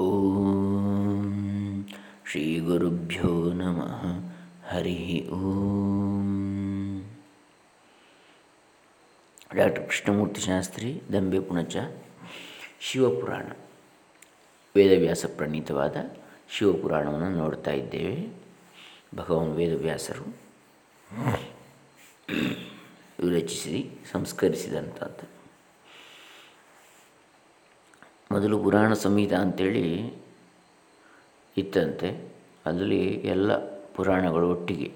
ಓಂ. ಶ್ರೀ ಗುರುಭ್ಯೋ ನಮಃ. ಹರಿ ಓಂ. ಡಾಕ್ಟರ್ ಕೃಷ್ಣಮೂರ್ತಿ ಶಾಸ್ತ್ರಿ, ದಂಬೆ ಪುಣಚ, ಶಿವಪುರಾಣ. ವೇದವ್ಯಾಸ ಪ್ರಣೀತವಾದ ಶಿವಪುರಾಣವನ್ನು ನೋಡ್ತಾ ಇದ್ದೇವೆ. ಭಗವಾನ್ ವೇದವ್ಯಾಸರು ವಿರಚಿಸಿ ಸಂಸ್ಕರಿಸಿದಂಥದ್ದು ಮೊದಲು ಪುರಾಣ ಸಂಹಿತ ಅಂಥೇಳಿ ಇತ್ತಂತೆ. ಅದರಲ್ಲಿ ಎಲ್ಲ ಪುರಾಣಗಳು ಒಟ್ಟಿಗೆ.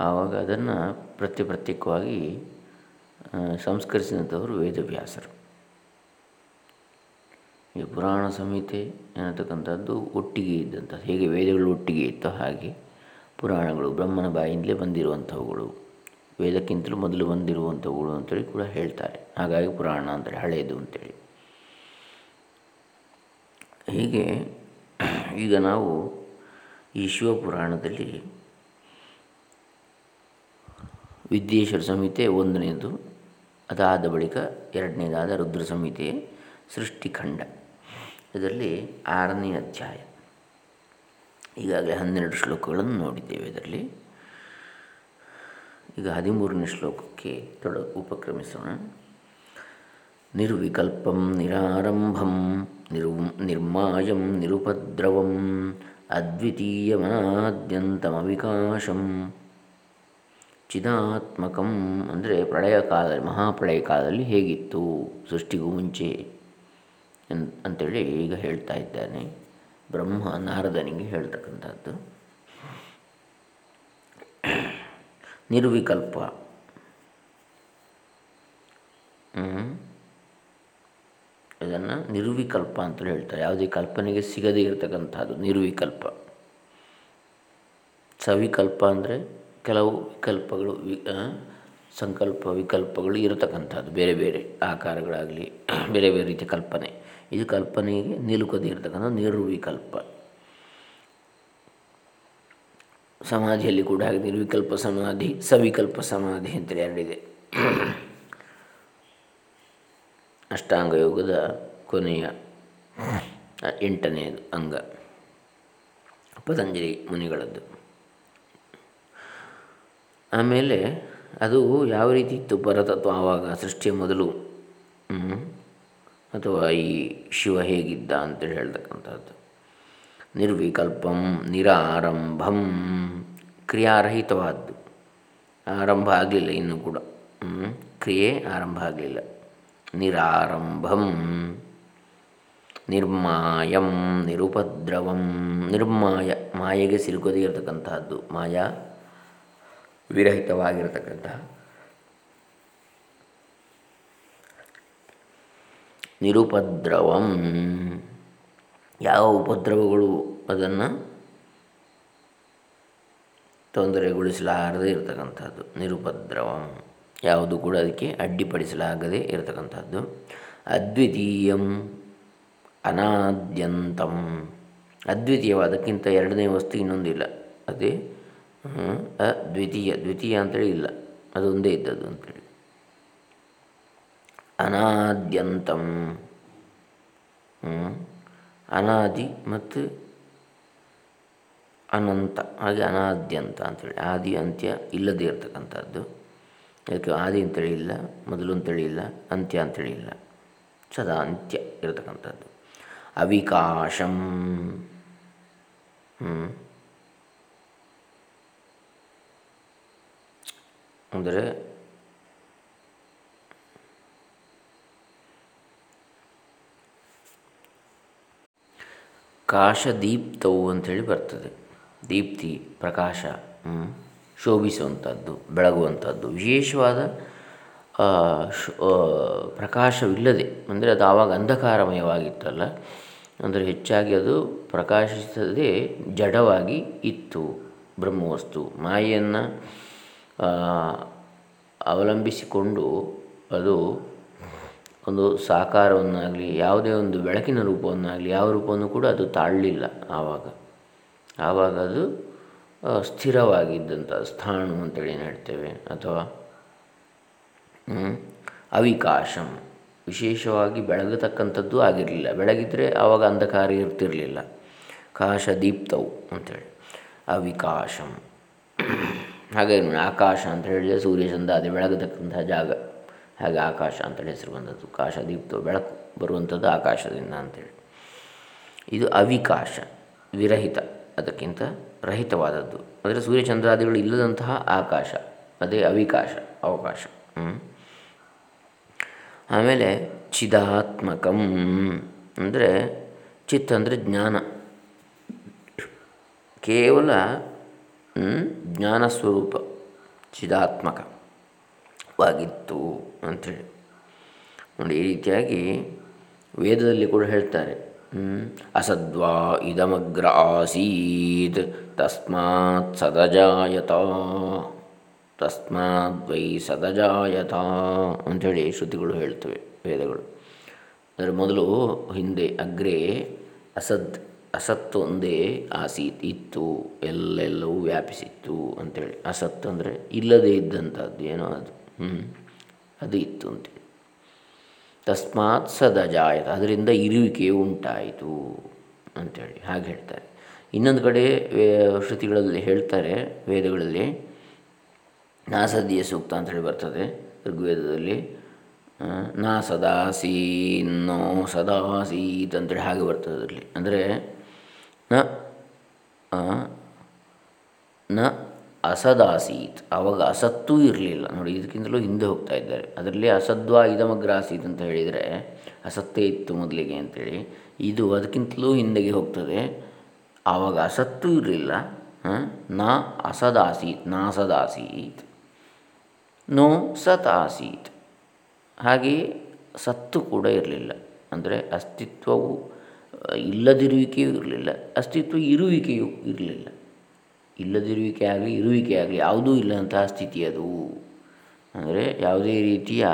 ಆವಾಗ ಅದನ್ನು ಪ್ರತ್ಯ ಪ್ರತ್ಯೇಕವಾಗಿ ಸಂಸ್ಕರಿಸಿದಂಥವರು ವೇದವ್ಯಾಸರು. ಈ ಪುರಾಣ ಸಂಹಿತೆ ಅನ್ನತಕ್ಕಂಥದ್ದು ಒಟ್ಟಿಗೆ ಇದ್ದಂಥ ಹೇಗೆ ವೇದಗಳು ಒಟ್ಟಿಗೆ ಇತ್ತೋ ಹಾಗೆ ಪುರಾಣಗಳು ಬ್ರಹ್ಮನ ಬಾಯಿಂದಲೇ ಬಂದಿರುವಂಥವುಗಳು, ವೇದಕ್ಕಿಂತಲೂ ಮೊದಲು ಬಂದಿರುವಂಥವುಗಳು ಅಂತೇಳಿ ಕೂಡ ಹೇಳ್ತಾರೆ. ಹಾಗಾಗಿ ಪುರಾಣ ಅಂತೇಳಿ ಹಳೆಯದು ಅಂತೇಳಿ. ಹೀಗೆ ಈಗ ನಾವು ಈ ಶಿವಪುರಾಣದಲ್ಲಿ ವಿದ್ಯೇಶ್ವರ ಸಂಹಿತೆ ಒಂದನೇದು, ಅದಾದ ಬಳಿಕ ಎರಡನೇದಾದ ರುದ್ರ ಸಂಹಿತೆ ಸೃಷ್ಟಿಖಂಡ ಇದರಲ್ಲಿ ಆರನೇ ಅಧ್ಯಾಯ. ಈಗಾಗಲೇ ಹನ್ನೆರಡು ಶ್ಲೋಕಗಳನ್ನು ನೋಡಿದ್ದೇವೆ ಇದರಲ್ಲಿ. ಈಗ ಹದಿಮೂರನೇ ಶ್ಲೋಕಕ್ಕೆ ತೊಡ, ಉಪಕ್ರಮಿಸೋಣ. ನಿರ್ವಿಕಲ್ಪಂ ನಿರಾರಂಭಂ ನಿರು ನಿರ್ಮಾಯಂ ನಿರುಪದ್ರವಂ ಅದ್ವಿತೀಯಮನಾದ್ಯಂತಮವಿಕಾಶಂ ಚಿದಾತ್ಮಕಂ ಅಂದರೆ ಪ್ರಳಯ ಕಾಲದಲ್ಲಿ ಮಹಾಪ್ರಳಯ ಕಾಲದಲ್ಲಿ ಹೇಗಿತ್ತು, ಸೃಷ್ಟಿಗೂ ಮುಂಚೆ ಅಂತೇಳಿ ಈಗ ಹೇಳ್ತಾ ಇದ್ದಾನೆ. ಬ್ರಹ್ಮ ನಾರದನಿಗೆ ಹೇಳ್ತಕ್ಕಂಥದ್ದು. ನಿರ್ವಿಕಲ್ಪ. ಇದನ್ನು ನಿರ್ವಿಕಲ್ಪ ಅಂತಲೇ ಹೇಳ್ತಾರೆ. ಯಾವುದೇ ಕಲ್ಪನೆಗೆ ಸಿಗದೇ ಇರತಕ್ಕಂಥದ್ದು ನಿರ್ವಿಕಲ್ಪ. ಸವಿಕಲ್ಪ ಅಂದರೆ ಕೆಲವು ವಿಕಲ್ಪಗಳು, ವಿ ಸಂಕಲ್ಪ, ವಿಕಲ್ಪಗಳು ಇರತಕ್ಕಂಥದ್ದು ಬೇರೆ ಬೇರೆ ಆಕಾರಗಳಾಗಲಿ, ಬೇರೆ ಬೇರೆ ರೀತಿಯ ಕಲ್ಪನೆ. ಇದು ಕಲ್ಪನೆಗೆ ನಿಲುಕದೇ ಇರತಕ್ಕಂಥ ನಿರ್ವಿಕಲ್ಪ. ಸಮಾಧಿಯಲ್ಲಿ ಕೂಡ ಹಾಗೆ ನಿರ್ವಿಕಲ್ಪ ಸಮಾಧಿ, ಸವಿಕಲ್ಪ ಸಮಾಧಿ ಅಂತೇಳಿ ಎರಡಿದೆ ಅಷ್ಟಾಂಗ ಯೋಗದ ಕೊನೆಯ ಎಂಟನೆಯದು ಅಂಗ, ಪತಂಜಲಿ ಮುನಿಗಳದ್ದು. ಆಮೇಲೆ ಅದು ಯಾವ ರೀತಿ ಇತ್ತು? ಪರತತ್ವ ಆವಾಗ ಸೃಷ್ಟಿಯ ಮೊದಲು ಅಥವಾ ಈ ಶಿವ ಹೇಗಿದ್ದ ಅಂತೇಳಿ ಹೇಳ್ತಕ್ಕಂಥದ್ದು. ನಿರ್ವಿಕಲ್ಪಂ, ನಿರಾರಂಭಂ, ಕ್ರಿಯಾರಹಿತವಾದ್ದು. ಆರಂಭ ಆಗಲಿಲ್ಲ ಇನ್ನೂ ಕೂಡ ಕ್ರಿಯೆ ಆರಂಭ ಆಗಲಿಲ್ಲ. ನಿರಾರಂಭಂ ನಿರ್ಮಾಯಂ ನಿರುಪದ್ರವಂ ನಿರ್ಮಾಯ ಮಾಯೆಗೆ ಸಿಲುಕದೇ ಇರತಕ್ಕಂತಹದ್ದು, ಮಾಯಾ ವಿರಹಿತವಾಗಿರತಕ್ಕಂತಹ. ನಿರುಪದ್ರವಂ, ಯಾವ ಉಪದ್ರವಗಳು ಅದನ್ನು ತೊಂದರೆಗೊಳಿಸಲಾರದೇ ಇರತಕ್ಕಂಥದ್ದು ನಿರುಪದ್ರವಂ. ಯಾವುದು ಕೂಡ ಅದಕ್ಕೆ ಅಡ್ಡಿಪಡಿಸಲಾಗದೇ ಇರತಕ್ಕಂಥದ್ದು. ಅದ್ವಿತೀಯಂ ಅನಾದ್ಯಂತಂ. ಅದ್ವಿತೀಯವಾದಕ್ಕಿಂತ ಎರಡನೇ ವಸ್ತು ಇನ್ನೊಂದಿಲ್ಲ ಅದೇ ಅದ್ವಿತೀಯ. ದ್ವಿತೀಯ ಅಂತೇಳಿ ಇಲ್ಲ. ಅದೊಂದೇ ಇದ್ದದ್ದು ಅಂತೇಳಿ. ಅನಾದ್ಯಂತಂ. ಅನಾದಿ ಮತ್ತು ಅನಂತ. ಹಾಗೆ ಅನಾದ್ಯಂತ ಅಂತೇಳಿ. ಆದಿ, ಅಂತ್ಯ ಇಲ್ಲದೇ ಇರತಕ್ಕಂಥದ್ದು. ಅದಕ್ಕೆ ಆದಿ ಅಂತೇಳಿ ಇಲ್ಲ ಮೊದಲು ಅಂತೇಳಿ ಇಲ್ಲ ಅಂತ್ಯ ಅಂತೇಳಿ ಇಲ್ಲ ಸದಾ ಅಂತ್ಯ ಇರತಕ್ಕಂಥದ್ದು. ಅವಿಕಾಶಂ. ಅಂದರೆ ಕಾಶದೀಪ್ತವು ಅಂಥೇಳಿ ಬರ್ತದೆ. ದೀಪ್ತಿ, ಪ್ರಕಾಶ ಶೋಭಿಸುವಂಥದ್ದು, ಬೆಳಗುವಂಥದ್ದು. ವಿಶೇಷವಾದ ಪ್ರಕಾಶವಿಲ್ಲದೆ, ಅಂದರೆ ಅದು ಆವಾಗ ಅಂಧಕಾರಮಯವಾಗಿತ್ತಲ್ಲ, ಅಂದರೆ ಹೆಚ್ಚಾಗಿ ಅದು ಪ್ರಕಾಶಿಸದೆ ಜಡವಾಗಿ ಇತ್ತು ಬ್ರಹ್ಮವಸ್ತು. ಮಾಯೆಯನ್ನು ಅವಲಂಬಿಸಿಕೊಂಡು ಅದು ಒಂದು ಸಾಕಾರವನ್ನಾಗಲಿ, ಯಾವುದೇ ಒಂದು ಬೆಳಕಿನ ರೂಪವನ್ನಾಗಲಿ, ಯಾವ ರೂಪವನ್ನು ಕೂಡ ಅದು ತಾಳಲಿಲ್ಲ ಆವಾಗ. ಆವಾಗ ಅದು ಸ್ಥಿರವಾಗಿದ್ದಂಥ ಸ್ಥಾಣು ಅಂತೇಳಿ ಏನು ಹೇಳ್ತೇವೆ? ಅಥವಾ ಅವಿಕಾಶಂ. ವಿಶೇಷವಾಗಿ ಬೆಳಗತಕ್ಕಂಥದ್ದು ಆಗಿರಲಿಲ್ಲ. ಬೆಳಗಿದ್ರೆ ಆವಾಗ ಅಂಧಕಾರ ಇರ್ತಿರಲಿಲ್ಲ. ಕಾಶ ದೀಪ್ತವು ಅಂಥೇಳಿ ಅವಿಕಾಶಂ ಹಾಗೆ ಆಕಾಶ ಅಂತ ಹೇಳಿದರೆ ಸೂರ್ಯಚಂದ ಅದೇ ಬೆಳಗತಕ್ಕಂತಹ ಜಾಗ. ಹಾಗೆ ಆಕಾಶ ಅಂತೇಳಿ ಹೆಸರು ಬಂದದ್ದು. ಕಾಶ ದೀಪ್ತವು ಬೆಳಕು ಬರುವಂಥದ್ದು ಆಕಾಶದಿಂದ ಅಂಥೇಳಿ ಇದು ಅವಿಕಾಶ, ವಿರಹಿತ. ಅದಕ್ಕಿಂತ ರಹಿತವಾದದ್ದು. ಅಂದರೆ ಸೂರ್ಯಚಂದ್ರಾದಿಗಳು ಇಲ್ಲದಂತಹ ಆಕಾಶ, ಅದೇ ಅವಿಕಾಶ, ಅವಕಾಶ. ಆಮೇಲೆ ಚಿದಾತ್ಮಕಂ. ಅಂದರೆ ಚಿತ್ ಅಂದರೆ ಜ್ಞಾನ. ಕೇವಲ ಜ್ಞಾನ ಸ್ವರೂಪ, ಚಿದಾತ್ಮಕವಾಗಿತ್ತು ಅಂಥೇಳಿ. ನೋಡಿ, ಈ ರೀತಿಯಾಗಿ ವೇದದಲ್ಲಿ ಕೂಡ ಹೇಳ್ತಾರೆ. ಅಸದ್ವಾ ಇದಮಗ್ರ ಆಸೀತ್. ತಸ್ಮಾತ್ ಸದಜಾಯತ. ತಸ್ಮಾದ್ವೈ ಸದಜಾಯತ ಅಂಥೇಳಿ ಶ್ರುತಿಗಳು ಹೇಳ್ತವೆ, ವೇದಗಳು. ಅದರ ಮೊದಲು ಹಿಂದೆ ಅಗ್ರೆ ಅಸದ್, ಅಸತ್ತು ಒಂದೇ ಆಸೀತ್, ಇತ್ತು, ಎಲ್ಲೆಲ್ಲವೂ ವ್ಯಾಪಿಸಿತ್ತು ಅಂಥೇಳಿ ಅಸತ್ತು ಅಂದರೆ ಇಲ್ಲದೇ ಇದ್ದಂಥದ್ದು ಏನೋ ಅದು. ಹ್ಞೂ ಅದು ಇತ್ತು ಅಂತೇಳಿ ತಸ್ಮಾತ್ ಸದಜಾಯತ. ಅದರಿಂದ ಇರುವಿಕೆ ಉಂಟಾಯಿತು ಅಂಥೇಳಿ ಹಾಗೆ ಹೇಳ್ತಾರೆ. ಇನ್ನೊಂದು ಕಡೆ ಶ್ರುತಿಗಳಲ್ಲಿ ಹೇಳ್ತಾರೆ, ವೇದಗಳಲ್ಲಿ ನಾಸದಿಯ ಸೂಕ್ತ ಅಂತೇಳಿ ಬರ್ತದೆ ಋಗ್ವೇದದಲ್ಲಿ. ನಾ ಸದಾಸೀನ್ನೋ ಸದಾಸೀತ್ ಅಂತೇಳಿ ಹಾಗೆ ಬರ್ತದೆ ಅದರಲ್ಲಿ. ಅಂದರೆ ನ ನ ಅಸದಾಸೀತ್. ಆವಾಗ ಅಸತ್ತೂ ಇರಲಿಲ್ಲ. ನೋಡಿ, ಇದಕ್ಕಿಂತಲೂ ಹಿಂದೆ ಹೋಗ್ತಾ ಇದ್ದಾರೆ. ಅದರಲ್ಲಿ ಅಸದ್ವಾ ಇದಮಗ್ರ ಆಸೀತ್ ಅಂತ ಹೇಳಿದರೆ, ಅಸತ್ತೇ ಇತ್ತು ಮೊದಲಿಗೆ ಅಂತೇಳಿ. ಇದು ಅದಕ್ಕಿಂತಲೂ ಹಿಂದೆಗೆ ಹೋಗ್ತದೆ. ಆವಾಗ ಅಸತ್ತೂ ಇರಲಿಲ್ಲ. ನಾ ಅಸದಾಸೀತ್. ನಾಸದಾಸೀತ್ ನೋ ಸತ್ ಆಸೀತ್ ಹಾಗೆಯೇ ಸತ್ತು ಕೂಡ ಇರಲಿಲ್ಲ. ಅಂದರೆ ಅಸ್ತಿತ್ವವು ಇಲ್ಲದಿರುವಿಕೆಯೂ ಇರಲಿಲ್ಲ. ಅಸ್ತಿತ್ವ ಇರುವಿಕೆಯೂ ಇರಲಿಲ್ಲ. ಇಲ್ಲದಿರುವಿಕೆ ಆಗಲಿ ಇರುವಿಕೆ ಆಗಲಿ ಯಾವುದೂ ಇಲ್ಲದಂತಹ ಸ್ಥಿತಿ ಅದು. ಅಂದರೆ ಯಾವುದೇ ರೀತಿಯ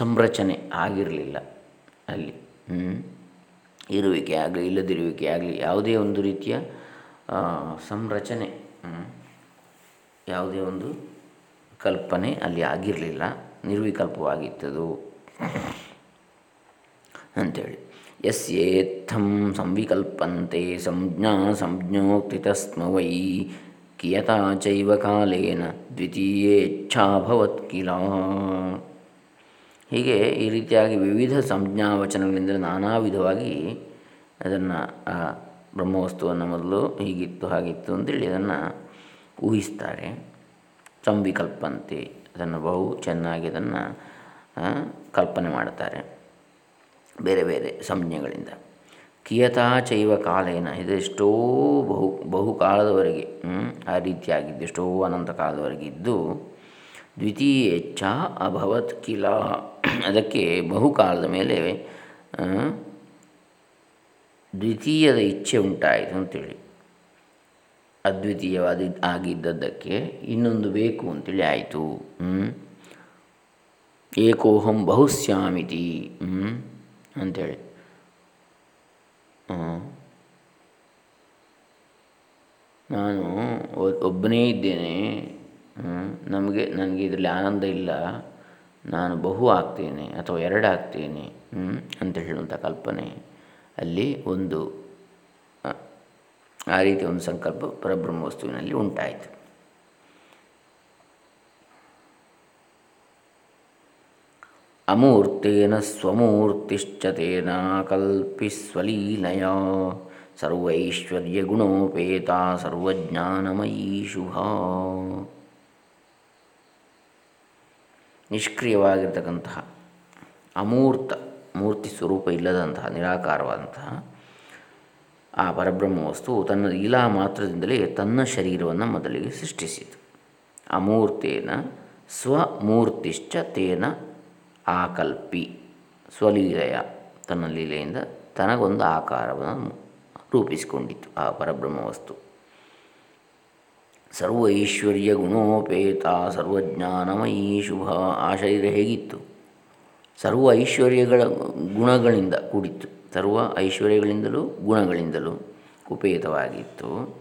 ಸಂರಚನೆ ಆಗಿರಲಿಲ್ಲ ಅಲ್ಲಿ. ಇರುವಿಕೆ ಆಗಲಿ, ಇಲ್ಲದಿರುವಿಕೆ ಆಗಲಿ ಯಾವುದೇ ಒಂದು ರೀತಿಯ ಸಂರಚನೆ ಯಾವುದೇ ಒಂದು ಕಲ್ಪನೆ ಅಲ್ಲಿ ಆಗಿರಲಿಲ್ಲ, ನಿರ್ವಿಕಲ್ಪವಾಗಿತ್ತದು. ಅಂಥೇಳಿ. ಯಸ್ಯೇತ್ಥಂ ಸಂವಿಕಲ್ಪಂತೆ ಸಂಜ್ಞಾ ಸಂಜ್ಞೋಕ್ತಿತಸ್ಮ ವೈ ಕಿಯತಾ ಚೈವ ಕಾಲೇನ ದ್ವಿತೀಯೇಚ್ಛಾಭವತ್ ಕಿಲ ಹೀಗೆ ಈ ರೀತಿಯಾಗಿ ವಿವಿಧ ಸಂಜ್ಞಾ ವಚನಗಳಿಂದ ನಾನಾ ವಿಧವಾಗಿ ಅದನ್ನು, ಆ, ಬ್ರಹ್ಮವಸ್ತುವನ್ನು ಮೊದಲು ಹೀಗಿತ್ತು, ಹಾಗಿತ್ತು ಅಂತೇಳಿ ಅದನ್ನು ಊಹಿಸ್ತಾರೆ. ಸಂವಿಕಲ್ಪಂತೆ, ಅದನ್ನು ಬಹು ಚೆನ್ನಾಗಿ ಅದನ್ನು ಕಲ್ಪನೆ ಮಾಡ್ತಾರೆ. ಬೇರೆ ಬೇರೆ ಸಂಜ್ಞೆಗಳಿಂದ. ಕಿಯತಾ ಚೈವ ಕಾಲೇನ ಇದೆಷ್ಟೋ ಬಹು, ಬಹುಕಾಲದವರೆಗೆ ಆ ರೀತಿಯಾಗಿದ್ದು, ಎಷ್ಟೋ ಅನಂತ ಕಾಲದವರೆಗೆ ಇದ್ದು, ದ್ವಿತೀಯೇಚ್ಛ ಅಭವತ್ ಕಿಲ. ಅದಕ್ಕೆ ಬಹುಕಾಲದ ಮೇಲೆ ದ್ವಿತೀಯದ ಇಚ್ಛೆ ಉಂಟಾಯಿತು ಅಂತೇಳಿ. ಅದ್ವಿತೀಯವಾದ, ಆಗಿದ್ದದ್ದಕ್ಕೆ ಇನ್ನೊಂದು ಬೇಕು ಅಂತೇಳಿ ಆಯಿತು. ಏಕೋಹಂ ಬಹುಶ್ಯಾಮಿತಿ ಅಂಥೇಳಿ. ನಾನು ಒಬ್ಬನೇ ಇದ್ದೇನೆ. ನಮಗೆ, ನನಗೆ ಇದರಲ್ಲಿ ಆನಂದ ಇಲ್ಲ. ನಾನು ಬಹು ಆಗ್ತೇನೆ ಅಥವಾ ಎರಡು ಆಗ್ತೇನೆ ಅಂತ ಹೇಳುವಂಥ ಕಲ್ಪನೆ ಅಲ್ಲಿ ಒಂದು, ಆ ರೀತಿ ಒಂದು ಸಂಕಲ್ಪ ಪರಬ್ರಹ್ಮ ವಸ್ತುವಿನಲ್ಲಿ ಉಂಟಾಯಿತು. ಅಮೂರ್ತೇನ ಸ್ವಮೂರ್ತಿಶ್ಚತೇನ ಕಲ್ಪಿಸ್ವಲೀಲಯ ಸರ್ವೈಶ್ವರ್ಯ ಗುಣೋಪೇತ ಸರ್ವಜ್ಞಾನಮಯೀ ಶುಭ ನಿಷ್ಕ್ರಿಯವಾಗಿರ್ತಕ್ಕಂತಹ ಅಮೂರ್ತ ಮೂರ್ತಿ ಸ್ವರೂಪ ಇಲ್ಲದಂತಹ ನಿರಾಕಾರವಾದಂತಹ ಆ ಪರಬ್ರಹ್ಮ ವಸ್ತು ತನ್ನ ಲೀಲಾ ಮಾತ್ರದಿಂದಲೇ ತನ್ನ ಶರೀರವನ್ನು ಮೊದಲಿಗೆ ಸೃಷ್ಟಿಸಿತು. ಅಮೂರ್ತೇನ ಸ್ವಮೂರ್ತಿಶ್ಚ ತೇನ ಆಕಲ್ಪಿ ಸ್ವಲೀಲೆಯ ತನ್ನ ಲೀಲೆಯಿಂದ ತನಗೊಂದು ಆಕಾರವನ್ನು ರೂಪಿಸಿಕೊಂಡಿತ್ತು ಆ ಪರಬ್ರಹ್ಮ ವಸ್ತು ಸರ್ವೈಶ್ವರ್ಯ ಗುಣೋಪೇತ ಸರ್ವಜ್ಞಾನಮಯೀ ಶುಭ ಆ ಶರೀರ ಹೇಗಿತ್ತು? ಸರ್ವ ಐಶ್ವರ್ಯಗಳ ಗುಣಗಳಿಂದ ಕೂಡಿತ್ತು. ಸರ್ವ ಐಶ್ವರ್ಯಗಳಿಂದಲೂ ಗುಣಗಳಿಂದಲೂ ಉಪೇತವಾಗಿತ್ತು.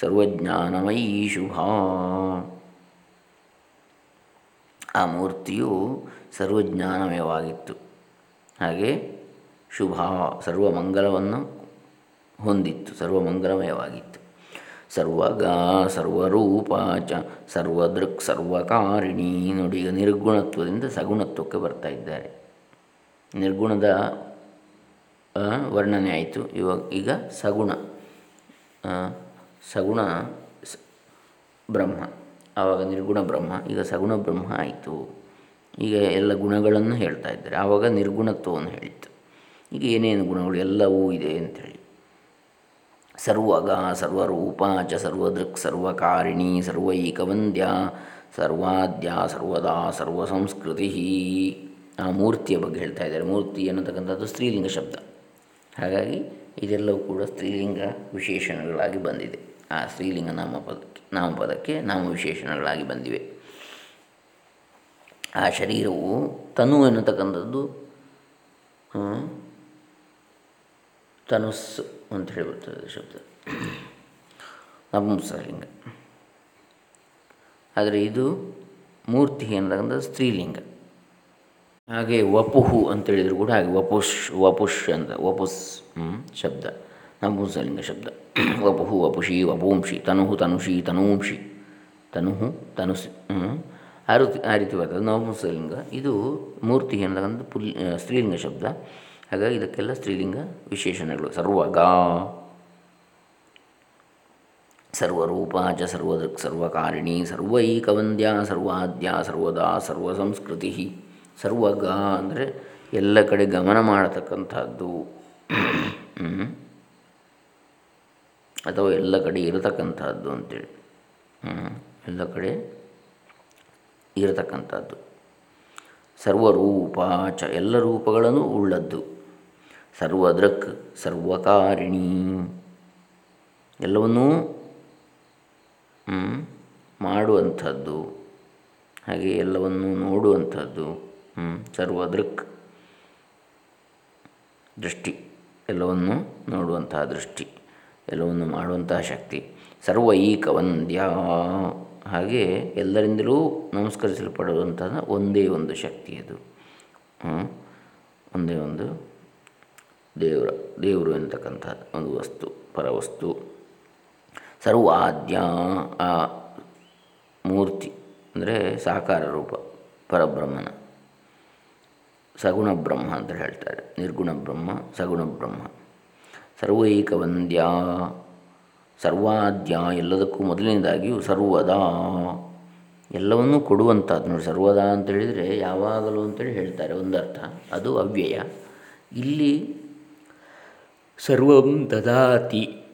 ಸರ್ವಜ್ಞಾನಮಯೀ ಶುಭ ಆ ಮೂರ್ತಿಯು ಸರ್ವಜ್ಞಾನಮಯವಾಗಿತ್ತು. ಹಾಗೆ ಶುಭ, ಸರ್ವಮಂಗಲವನ್ನು ಹೊಂದಿತ್ತು, ಸರ್ವಮಂಗಲಮಯವಾಗಿತ್ತು. ಸರ್ವಗ, ಸರ್ವರೂಪ ಚ, ಸರ್ವದೃಕ್, ಸರ್ವಕಾರಿಣಿ ನೋಡಿ, ಈಗ ನಿರ್ಗುಣತ್ವದಿಂದ ಸಗುಣತ್ವಕ್ಕೆ ಬರ್ತಾ ಇದ್ದಾರೆ. ನಿರ್ಗುಣದ ವರ್ಣನೆ ಆಯಿತು. ಇವಾಗ ಈಗ ಸಗುಣ ಸಗುಣ ಬ್ರಹ್ಮ. ಆವಾಗ ನಿರ್ಗುಣ ಬ್ರಹ್ಮ ಈಗ ಸಗುಣ ಬ್ರಹ್ಮ ಆಯಿತು. ಈಗ ಎಲ್ಲ ಗುಣಗಳನ್ನು ಹೇಳ್ತಾ ಇದ್ದಾರೆ. ಆವಾಗ ನಿರ್ಗುಣತ್ವವನ್ನು ಹೇಳಿತ್ತು. ಈಗ ಏನೇನು ಗುಣಗಳು? ಎಲ್ಲವೂ ಇದೆ ಅಂಥೇಳಿ. ಸರ್ವಗ, ಸರ್ವರೂಪ, ಚ ಸರ್ವದೃಕ್, ಸರ್ವಕಾರಿಣಿ ಸರ್ವೈಕವಂದ್ಯ ಸರ್ವಾದ್ಯ, ಸರ್ವದಾ ಸರ್ವ ಸಂಸ್ಕೃತಿ ಆ ಮೂರ್ತಿಯ ಬಗ್ಗೆ ಹೇಳ್ತಾ ಇದ್ದಾರೆ. ಮೂರ್ತಿ ಅನ್ನತಕ್ಕಂಥದ್ದು ಸ್ತ್ರೀಲಿಂಗ ಶಬ್ದ. ಹಾಗಾಗಿ ಇದೆಲ್ಲವೂ ಕೂಡ ಸ್ತ್ರೀಲಿಂಗ ವಿಶೇಷಣಗಳಾಗಿ ಬಂದಿದೆ. ಆ ಸ್ತ್ರೀಲಿಂಗ ನಾಮಪದಕ್ಕೆ ನಾಮಪದಕ್ಕೆ ನಾಮ ವಿಶೇಷಣಗಳಾಗಿ ಬಂದಿವೆ. ಆ ಶರೀರವು ತನು ಎನ್ನತಕ್ಕಂಥದ್ದು ತನುಸ್ಸು ಅಂತ ಹೇಳಿ ಬರ್ತದೆ ಶಬ್ದ ನಪುಂಸಕಲಿಂಗ ಆದರೆ ಇದು ಮೂರ್ತಿ ಅನ್ನತಕ್ಕಂಥದ್ದು ಸ್ತ್ರೀಲಿಂಗ. ಹಾಗೆ ವಪುಹು ಅಂತೇಳಿದ್ರು ಕೂಡ ಹಾಗೆ, ವಪುಷ್ ವಪುಷ್ ಅಂತ, ವಪುಸ್ ಶಬ್ದ ನಪುಂಸಲಿಂಗ ಶಬ್ದ. ವಪುಹು ವಪುಷಿ ವಪುಂಷಿ ತನುಹು ತನುಷಿ ತನೂಂಷಿ ತನುಹು ತನುಸಿ ಆ ರೀತಿ ಆ ರೀತಿ ಬರ್ತದೆ ನವಪುಂಸಲಿಂಗ ಇದು ಮೂರ್ತಿ ಅನ್ನತಕ್ಕಂಥ ಪುಲ್ ಸ್ತ್ರೀಲಿಂಗ ಶಬ್ದ ಹಾಗಾಗಿ ಇದಕ್ಕೆಲ್ಲ ಸ್ತ್ರೀಲಿಂಗ ವಿಶೇಷಣಗಳು ಸರ್ವಗ ಸರ್ವರೂಪ ಚ ಸರ್ವದೃಕ್ ಸರ್ವಕಾರಿಣಿ ಸರ್ವೈಕವಂದ್ಯ ಸರ್ವಾದ್ಯ ಸರ್ವದಾ ಸರ್ವ ಸಂಸ್ಕೃತಿ ಸರ್ವಗ ಅಂದರೆ ಎಲ್ಲ ಕಡೆ ಗಮನ ಮಾಡತಕ್ಕಂಥದ್ದು. ಅಥವಾ ಎಲ್ಲ ಕಡೆ ಇರತಕ್ಕಂಥದ್ದು ಅಂತೇಳಿ. ಎಲ್ಲ ಕಡೆ ಇರತಕ್ಕಂಥದ್ದು ಸರ್ವರೂಪ ಚ ಎಲ್ಲ ರೂಪಗಳನ್ನು ಉಳ್ಳದ್ದು. ಸರ್ವದೃಕ್ ಸರ್ವಕಾರಿಣಿ, ಎಲ್ಲವನ್ನೂ ಮಾಡುವಂಥದ್ದು. ಹಾಗೆ ಎಲ್ಲವನ್ನೂ ನೋಡುವಂಥದ್ದು. ಸರ್ವದೃಕ್ ದೃಷ್ಟಿ, ಎಲ್ಲವನ್ನು ನೋಡುವಂತಹ ದೃಷ್ಟಿ. ಎಲ್ಲವನ್ನು ಮಾಡುವಂತಹ ಶಕ್ತಿ. ಸರ್ವ ಏಕವಂದ್ಯ ಹಾಗೆ ಎಲ್ಲರಿಂದಲೂ ನಮಸ್ಕರಿಸಲ್ಪಡುವಂತಹ ಒಂದೇ ಒಂದು ಶಕ್ತಿ ಅದು. ಒಂದೇ ಒಂದು ದೇವರ, ದೇವರು ಎಂತಕ್ಕಂಥ ಒಂದು ವಸ್ತು, ಪರವಸ್ತು. ಸರ್ವಾದ್ಯ. ಆ ಮೂರ್ತಿ ಅಂದರೆ ಸಾಕಾರ ರೂಪ, ಪರಬ್ರಹ್ಮನ. ಸಗುಣ ಬ್ರಹ್ಮ ಅಂತ ಹೇಳ್ತಾರೆ. ನಿರ್ಗುಣ ಬ್ರಹ್ಮ, ಸಗುಣ ಬ್ರಹ್ಮ. ಸರ್ವೈಕವಂದ್ಯ ಸರ್ವಾದ್ಯ ಎಲ್ಲದಕ್ಕೂ ಮೊದಲನೇದಾಗಿಯೂ ಸರ್ವದಾ. ಎಲ್ಲವನ್ನೂ ಕೊಡುವಂಥದ್ದು ನೋಡಿ, ಸರ್ವದಾ ಅಂತ ಹೇಳಿದರೆ ಯಾವಾಗಲೂ ಅಂತೇಳಿ ಹೇಳ್ತಾರೆ, ಒಂದರ್ಥ. ಅದು ಅವ್ಯಯ. ಇಲ್ಲಿ ಸರ್ವಂ ದದಾತಿ.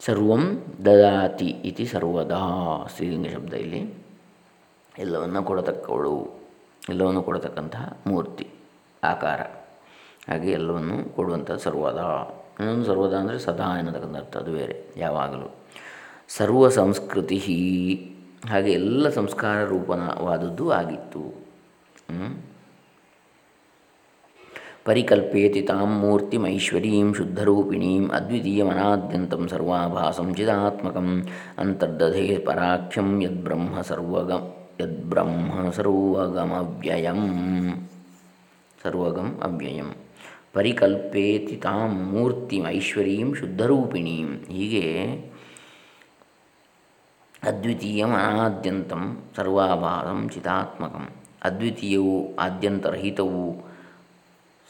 ಸರ್ವಂ ದದಾತಿ ಇತಿ ಸರ್ವದಾ, ಸ್ತ್ರೀಲಿಂಗ ಶಬ್ದ ಇಲ್ಲಿ. ಎಲ್ಲವನ್ನು ಕೊಡತಕ್ಕವಳು, ಎಲ್ಲವನ್ನು ಕೊಡತಕ್ಕಂತಹ ಮೂರ್ತಿ, ಆಕಾರ. ಹಾಗೆ ಎಲ್ಲವನ್ನು ಕೊಡುವಂಥ ಸರ್ವದ. ಇನ್ನೊಂದು ಸರ್ವದ ಅಂದರೆ ಸದಾ ಎನ್ನತಕ್ಕಂಥ ಅರ್ಥ, ಅದು ಬೇರೆ, ಯಾವಾಗಲೂ. ಸರ್ವ ಸಂಸ್ಕೃತಿ ಹಾಗೆ ಎಲ್ಲ ಸಂಸ್ಕಾರ ರೂಪನವಾದದ್ದು ಆಗಿತ್ತು. ಪರಿಕಲ್ಪೇತಿ ತಾಂ ಮೂರ್ತಿಮೈಶ್ವರೀಂ ಶುದ್ಧರೂಪಿಣೀಂ ಅದ್ವಿತೀಯಮನಾದ್ಯಂತಂ ಸರ್ವಾಭಾಸಂ ಚಿದಾತ್ಮಕಂ ಅಂತರ್ದಧೆ ಪರಾಖ್ಯಂ ಯದ್ಬ್ರಹ್ಮ ಸರ್ವಗ ಯದ್ಬ್ರಹ್ಮ ಸರ್ವಗಮವ್ಯಯಂ. ಸರ್ವಗಂ ಅವ್ಯಯಂ ಪರಿಕಲ್ಪೇತಿ ತಾಂ ಮೂರ್ತಿಂ ಐಶ್ವರ್ಯಂ ಶುದ್ಧರೂಪಿಣೀಂ. ಹೀಗೆ ಅದ್ವಿತೀಯಂ ಅನಾದ್ಯಂತಂ ಸರ್ವಾಭಾಸಂ ಚಿತಾತ್ಮಕಂ. ಅದ್ವಿತೀಯವು ಆದ್ಯಂತರಹಿತವು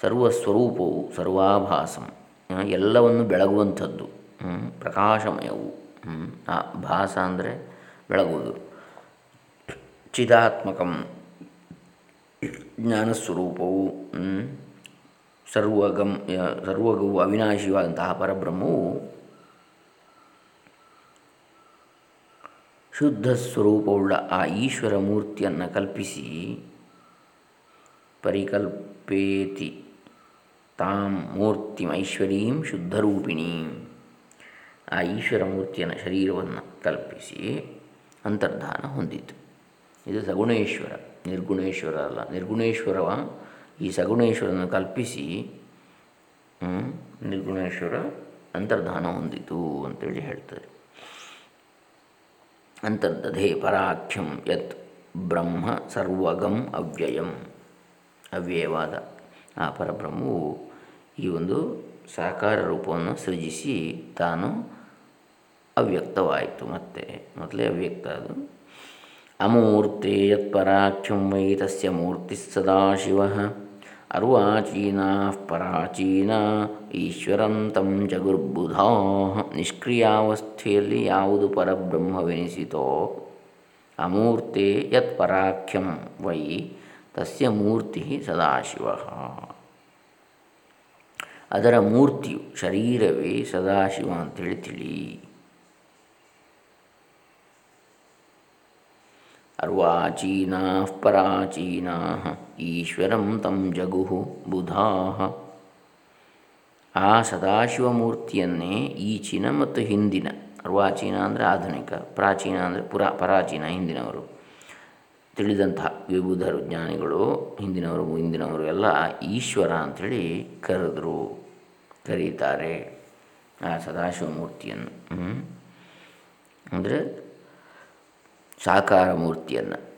ಸರ್ವಸ್ವರೂಪವು ಸರ್ವಾಭಾಸಂ. ಎಲ್ಲವನ್ನು ಬೆಳಗುವಂಥದ್ದು. ಪ್ರಕಾಶಮಯವು. ಆ ಭಾಸ ಅಂದರೆ ಬೆಳಗುವುದು. ಚಿದಾತ್ಮಕಂ ಜ್ಞಾನಸ್ವರೂಪವು. ಸರ್ವಗಂ ಸರ್ವಗವು ಅವಿನಾಶಿಯಾದಂತಹ ಪರಬ್ರಹ್ಮವು ಶುದ್ಧ ಸ್ವರೂಪವುಳ್ಳ ಆ ಈಶ್ವರ ಮೂರ್ತಿಯನ್ನು ಕಲ್ಪಿಸಿ ಪರಿಕಲ್ಪೇತಿ ತಾಂ ಮೂರ್ತಿಮೈಶ್ವರೀಂ ಶುದ್ಧರೂಪಿಣೀ. ಆ ಈಶ್ವರ ಮೂರ್ತಿಯನ್ನು ಶರೀರವನ್ನು ಕಲ್ಪಿಸಿ ಅಂತರ್ಧಾನ ಹೊಂದಿತು. ಇದು ಸಗುಣೇಶ್ವರ, ನಿರ್ಗುಣೇಶ್ವರ ಅಲ್ಲ, ನಿರ್ಗುಣೇಶ್ವರವ ಈ ಸಗುಣೇಶ್ವರನ ಕಲ್ಪಿಸಿ ನಿರ್ಗುಣೇಶ್ವರ ಅಂತರ್ಧಾನ ಹೊಂದಿತು ಅಂತೇಳಿ ಹೇಳ್ತಾರೆ. ಅಂತರ್ದಧೆ ಪರಾಖ್ಯಂ ಯತ್ ಬ್ರಹ್ಮ ಸರ್ವಗಂ ಅವ್ಯಯಂ. ಅವ್ಯಯವಾದ ಆ ಪರಬ್ರಹ್ಮವು ಈ ಒಂದು ಸಾಕಾರ ರೂಪವನ್ನು ಸೃಜಿಸಿ ತಾನು ಅವ್ಯಕ್ತವಾಯಿತು ಮತ್ತೆ, ಮೊದಲೇ ಅವ್ಯಕ್ತ ಅದು. ಅಮೂರ್ತೆ ಯತ್ಪರಾಖ್ಯಂ ವೈ ತಸ್ಯ ಮೂರ್ತಿ ಸದಾಶಿವ. ಅರ್ವಾಚೀನಾ ಪರಾಚೀನ ಈಶ್ವರಂತಂ ಜಗುರ್ಬುಧಾ ನಿಷ್ಕ್ರಿಯಾವಸ್ಥೆಯಲ್ಲಿ ಯಾವುದು ಪರಬ್ರಹ್ಮವೆನಿಸಿತೋ ಅಮೂರ್ತೆ ಯತ್ ಪರಾಖ್ಯಂ ವೈ ತಸ್ಯ ಮೂರ್ತಿ ಸದಾಶಿವ. ಅದರ ಮೂರ್ತಿಯು ಶರೀರವೇ ಸದಾಶಿವ ಅಂತೇಳಿ ತಿಳಿ ಅರ್ವಾಚೀನಾ ಪರಾಚೀನಾ ಈಶ್ವರಂ ತಂ ಜಗು ಬುಧಾ. ಆ ಸದಾಶಿವ ಮೂರ್ತಿಯನ್ನೇ ಈಚಿನ ಮತ್ತು ಹಿಂದಿನ ಅರ್ವಾಚೀನ ಅಂದರೆ ಆಧುನಿಕ, ಪ್ರಾಚೀನ ಅಂದರೆ ಪುರಾ, ಪರಾಚೀನ ಹಿಂದಿನವರು ತಿಳಿದಂತಹ ವಿಬುಧರು, ಜ್ಞಾನಿಗಳು, ಹಿಂದಿನವರು ಹಿಂದಿನವರು ಎಲ್ಲ ಈಶ್ವರ ಅಂಥೇಳಿ ಕರೆದರು, ಕರೀತಾರೆ ಆ ಸದಾಶಿವ ಮೂರ್ತಿಯನ್ನು ಅಂದರೆ ಸಾಕಾರ ಮೂರ್ತಿಯನ್ನು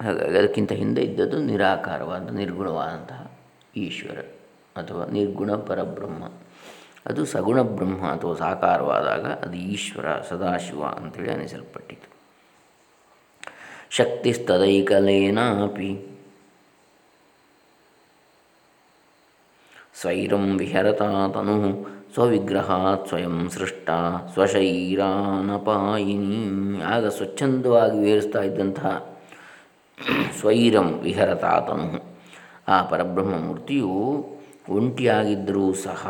ಹಾಗಾಗಿ ಅದಕ್ಕಿಂತ ಹಿಂದೆ ಇದ್ದದ್ದು ನಿರಾಕಾರವಾದ, ನಿರ್ಗುಣವಾದಂತಹ ಈಶ್ವರ ಅಥವಾ ನಿರ್ಗುಣ ಪರಬ್ರಹ್ಮ. ಅದು ಸಗುಣ ಬ್ರಹ್ಮ ಅಥವಾ ಸಾಕಾರವಾದಾಗ ಅದು ಈಶ್ವರ, ಸದಾಶಿವ ಅಂತೇಳಿ ಅನಿಸಲ್ಪಟ್ಟಿತು. ಶಕ್ತಿಸ್ತದೈಕಲೇನಾಪಿ ಸ್ವೈರಂ ವಿಹರತಾ ತನು ಸ್ವವಿಗ್ರಹಾತ್ ಸ್ವಯಂ ಸೃಷ್ಟ ಸ್ವಶೈರಾನಪಾಯಿನಿ ಆಗ ಸ್ವಚ್ಛಂದವಾಗಿ ವಿಹರಿಸ್ತಾ ಇದ್ದಂತಹ ಸ್ವೈರಂ ವಿಹರತಾತನು ಆ ಪರಬ್ರಹ್ಮ ಮೂರ್ತಿಯು ಒಂಟಿಯಾಗಿದ್ದರೂ ಸಹ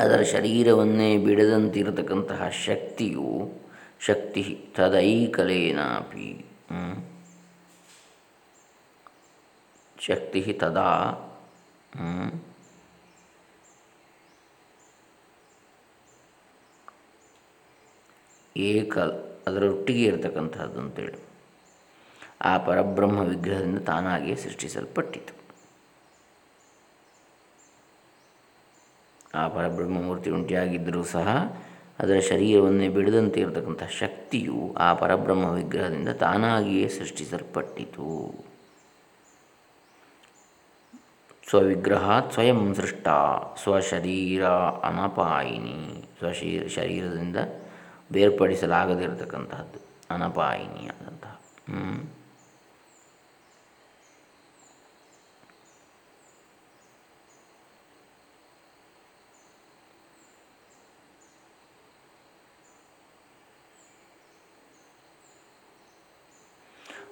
ಅದರ ಶರೀರವನ್ನೇ ಬಿಡದಂತಿರತಕ್ಕಂತಹ ಶಕ್ತಿಯು ಶಕ್ತಿ ತದೈಕಲೇನಾಪಿ ಶಕ್ತಿ ತದಾ. ಏಕಲ್ ಅದರೊಟ್ಟಿಗೆ ಇರತಕ್ಕಂಥದ್ದು ಅಂತೇಳಿ ಆ ಪರಬ್ರಹ್ಮ ವಿಗ್ರಹದಿಂದ ತಾನಾಗಿಯೇ ಸೃಷ್ಟಿಸಲ್ಪಟ್ಟಿತು. ಆ ಪರಬ್ರಹ್ಮ ಮೂರ್ತಿ ಉಂಟಿಯಾಗಿದ್ದರೂ ಸಹ ಅದರ ಶರೀರವನ್ನೇ ಬಿಡದಂತೆ ಇರತಕ್ಕಂಥ ಶಕ್ತಿಯು ಆ ಪರಬ್ರಹ್ಮ ವಿಗ್ರಹದಿಂದ ತಾನಾಗಿಯೇ ಸೃಷ್ಟಿಸಲ್ಪಟ್ಟಿತು. ಸ್ವವಿಗ್ರಹ ಸ್ವಯಂ ಸೃಷ್ಟ ಸ್ವಶರೀರ ಅನಪಾಯಿನಿ ಸ್ವಶೀ ಶರೀರದಿಂದ ಬೇರ್ಪಡಿಸಲಾಗದಿರತಕ್ಕಂತಹದ್ದು ಅನಪಾಯಿನಿಯಾದಂತಹ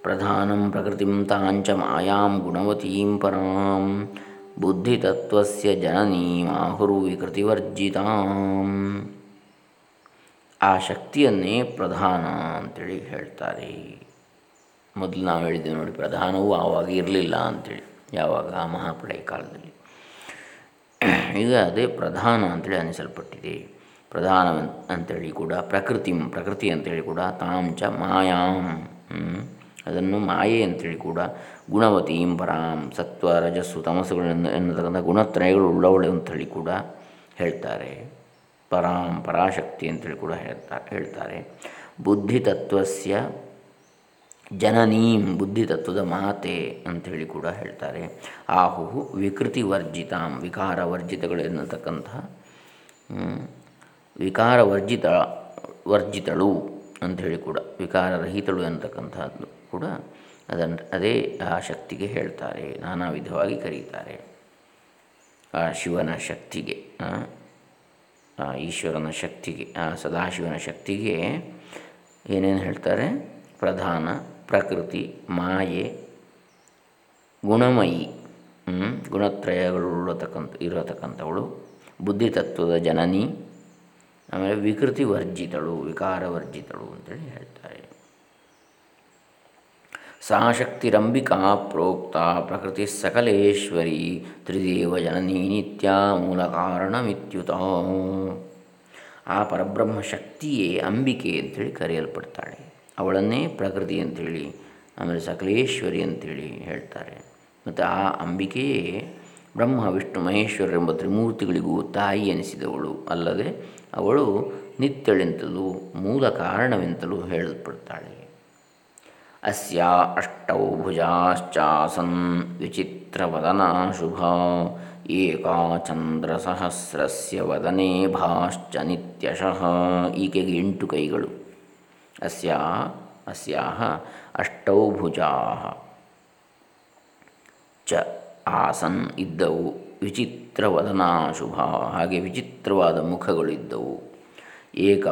ಪ್ರಧಾನಂ ಪ್ರಕೃತಿಂ ತಾಂಚ ಮಾಯಾಂ ಗುಣವತೀಂ ಪರಾಂ. ಬುದ್ಧಿತತ್ವಸ್ಯ ಜನನೀಮಾಹುರ್ವಿಕೃತಿವರ್ಜಿತಾಂ ಆ ಶಕ್ತಿಯನ್ನೇ ಪ್ರಧಾನ ಅಂತೇಳಿ ಹೇಳ್ತಾರೆ. ಮೊದಲು ನಾವು ಹೇಳಿದ್ದೇವೆ ನೋಡಿ, ಪ್ರಧಾನವೂ ಆವಾಗ ಇರಲಿಲ್ಲ ಅಂಥೇಳಿ ಯಾವಾಗ, ಆ ಮಹಾಪ್ರಳಯ ಕಾಲದಲ್ಲಿ. ಈಗ ಅದೇ ಪ್ರಧಾನ ಅಂತೇಳಿ ಅನಿಸಲ್ಪಟ್ಟಿದೆ. ಪ್ರಧಾನ ಅಂಥೇಳಿ ಕೂಡ, ಪ್ರಕೃತಿ ಪ್ರಕೃತಿ ಅಂತೇಳಿ ಕೂಡ ತಾಂಚ ಮಾಯಾಂ ಅದನ್ನು ಮಾಯೆ ಅಂತೇಳಿ ಕೂಡ ಗುಣವತೀಂ ಪರಾಂ ಸತ್ವ ರಜಸ್ಸು ತಮಸ್ಸುಗಳನ್ನು ಎನ್ನತಕ್ಕಂಥ ಗುಣತ್ರಯಗಳು ಉಳ್ಳವಳೆ ಅಂಥೇಳಿ ಕೂಡ ಹೇಳ್ತಾರೆ. ಪರಾಂ ಪರಾಶಕ್ತಿ ಅಂತೇಳಿ ಕೂಡ ಹೇಳ್ತಾ, ಹೇಳ್ತಾರೆ. ಬುದ್ಧಿತತ್ವಸ್ಯ ಜನನೀಂ ಬುದ್ಧಿತತ್ವದ ಮಾತೆ ಅಂಥೇಳಿ ಕೂಡ ಹೇಳ್ತಾರೆ. ಆಹು ವಿಕೃತಿ ವರ್ಜಿತಾಂ ವಿಕಾರ ವರ್ಜಿತಗಳು ಎನ್ನತಕ್ಕಂತಹ ವಿಕಾರ ವರ್ಜಿತ ವರ್ಜಿತಳು ಅಂಥೇಳಿ ಕೂಡ, ವಿಕಾರರಹಿತಳು ಎನ್ನತಕ್ಕಂಥದ್ದು ಕೂಡ ಅದನ್ನು ಅದೇ ಆ ಶಕ್ತಿಗೆ ಹೇಳ್ತಾರೆ, ನಾನಾ ವಿಧವಾಗಿ ಕರೀತಾರೆ. ಆ ಶಿವನ ಶಕ್ತಿಗೆ, ಆ ಈಶ್ವರನ ಶಕ್ತಿಗೆ, ಆ ಸದಾಶಿವನ ಶಕ್ತಿಗೆ ಏನೇನು ಹೇಳ್ತಾರೆ? ಪ್ರಧಾನ, ಪ್ರಕೃತಿ, ಮಾಯೆ, ಗುಣಮಯಿ ಗುಣತ್ರಯಗಳುಳ್ಳತಕ್ಕಂಥ, ಇರತಕ್ಕಂಥವಳು, ಬುದ್ಧಿತತ್ವದ ಜನನಿ, ಆಮೇಲೆ ವಿಕೃತಿ ವರ್ಜಿತಳು ವಿಕಾರ ವರ್ಜಿತಳು ಅಂತೇಳಿ ಹೇಳ್ತಾರೆ. ಸಾ ಶಕ್ತಿರಂಬಿಕಾ ಪ್ರೋಕ್ತ ಪ್ರಕೃತಿ ಸಕಲೇಶ್ವರಿ ತ್ರಿದೇವ ಜನನೀ ನಿತ್ಯ ಮೂಲ ಕಾರಣಮಿತ್ಯುತ. ಆ ಪರಬ್ರಹ್ಮ ಶಕ್ತಿಯೇ ಅಂಬಿಕೆ ಅಂಥೇಳಿ ಕರೆಯಲ್ಪಡ್ತಾಳೆ. ಅವಳನ್ನೇ ಪ್ರಕೃತಿ ಅಂಥೇಳಿ ಆಮೇಲೆ ಸಕಲೇಶ್ವರಿ ಅಂಥೇಳಿ ಹೇಳ್ತಾರೆ. ಮತ್ತು ಆ ಅಂಬಿಕೆಯೇ ಬ್ರಹ್ಮ, ವಿಷ್ಣು ಮಹೇಶ್ವರರೆಂಬ ತ್ರಿಮೂರ್ತಿಗಳಿಗೂ ತಾಯಿ ಎನಿಸಿದವಳು. ಅಲ್ಲದೆ ಅವಳು ನಿತ್ಯಳೆಂತಲೂ ಮೂಲ ಕಾರಣವೆಂತಲೂ ಹೇಳಲ್ಪಡ್ತಾಳೆ. ಅಸ್ಯ ಅಷ್ಟೌ ಭುಜಾಶ್ಚಾಸನ್ ವಿಚಿತ್ರವದನಾ ಶುಭ ಏಕಾ ಚಂದ್ರಸಹಸ್ರಸ್ಯ ವದನೆ ಭಾಶ್ಚ ನಿತ್ಯಶಃ ಈಕೆಗೆ ಎಂಟು ಕೈಗಳು। ಅಸ್ಯ ಅಸ್ಯಾಹ ಅಷ್ಟೌ ಭುಜಾ ಚ ಆಸನ್ ಇದ್ದವು ವಿಚಿತ್ರವದನಾ ಶುಭ ಹಾಗೆ ವಿಚಿತ್ರವಾದ ಮುಖಗಳಿದ್ದವು ಏಕ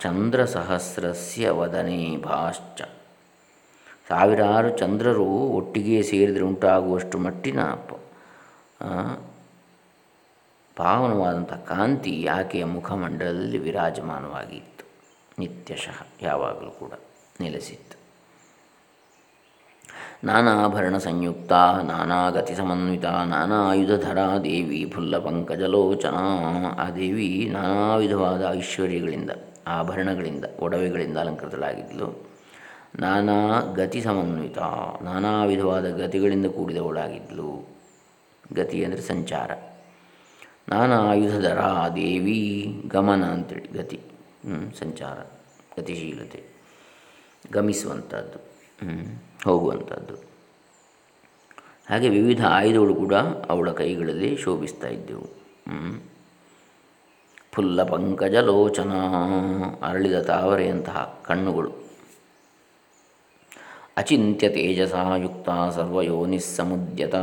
ಚಂದ್ರಸಹಸ್ರಸ್ಯ ವದನೆ ಭಾಶ್ಚ ಸಾವಿರಾರು ಚಂದ್ರರು ಒಟ್ಟಿಗೆ ಸೇರಿದರೆ ಉಂಟಾಗುವಷ್ಟು ಮಟ್ಟಿನ ಪಾವನವಾದಂಥ ಕಾಂತಿ ಆಕೆಯ ಮುಖಮಂಡಲದಲ್ಲಿ ವಿರಾಜಮಾನವಾಗಿತ್ತು. ನಿತ್ಯಶಃ ಯಾವಾಗಲೂ ಕೂಡ ನೆಲೆಸಿತ್ತು. ನಾನಾಭರಣ ಸಂಯುಕ್ತ ನಾನಾಗತಿ ಸಮನ್ವಿತ, ನಾನಾ ಆಯುಧಧರ ದೇವಿ ಫುಲ್ಲ ಪಂಕಜಲೋಚನ, ಆ ದೇವಿ ನಾನಾ ವಿಧವಾದ ಐಶ್ವರ್ಯಗಳಿಂದ, ಆಭರಣಗಳಿಂದ, ಒಡವೆಗಳಿಂದ ಅಲಂಕೃತಳಾಗಿದ್ದಳು ನಾನಾ ಗತಿ ಸಮನ್ವಿತ ನಾನಾ ವಿಧವಾದ ಗತಿಗಳಿಂದ ಕೂಡಿದವಳಾಗಿದ್ಲು. ಗತಿ ಅಂದರೆ ಸಂಚಾರ. ನಾನಾ ಆಯುಧಧರ, ದೇವಿ, ಗಮನ ಅಂತೇಳಿ, ಗತಿ. ಸಂಚಾರ, ಗತಿಶೀಲತೆ. ಗಮಿಸುವಂಥದ್ದು ಹೋಗುವಂಥದ್ದು ಹಾಗೆ ವಿವಿಧ ಆಯುಧಗಳು ಕೂಡ ಅವಳ ಕೈಗಳಲ್ಲಿ ಶೋಭಿಸ್ತಾ ಇದ್ದೆವು. ಫುಲ್ಲ ಪಂಕಜ ಲೋಚನ ಅರಳಿದ ತಾವರೆಯಂತಹ ಕಣ್ಣುಗಳು. ಅಚಿಂತ್ಯ ತೇಜಸ ಯುಕ್ತ ಸರ್ವಯೋನಿಸ್ಸಮುದ್ಯತ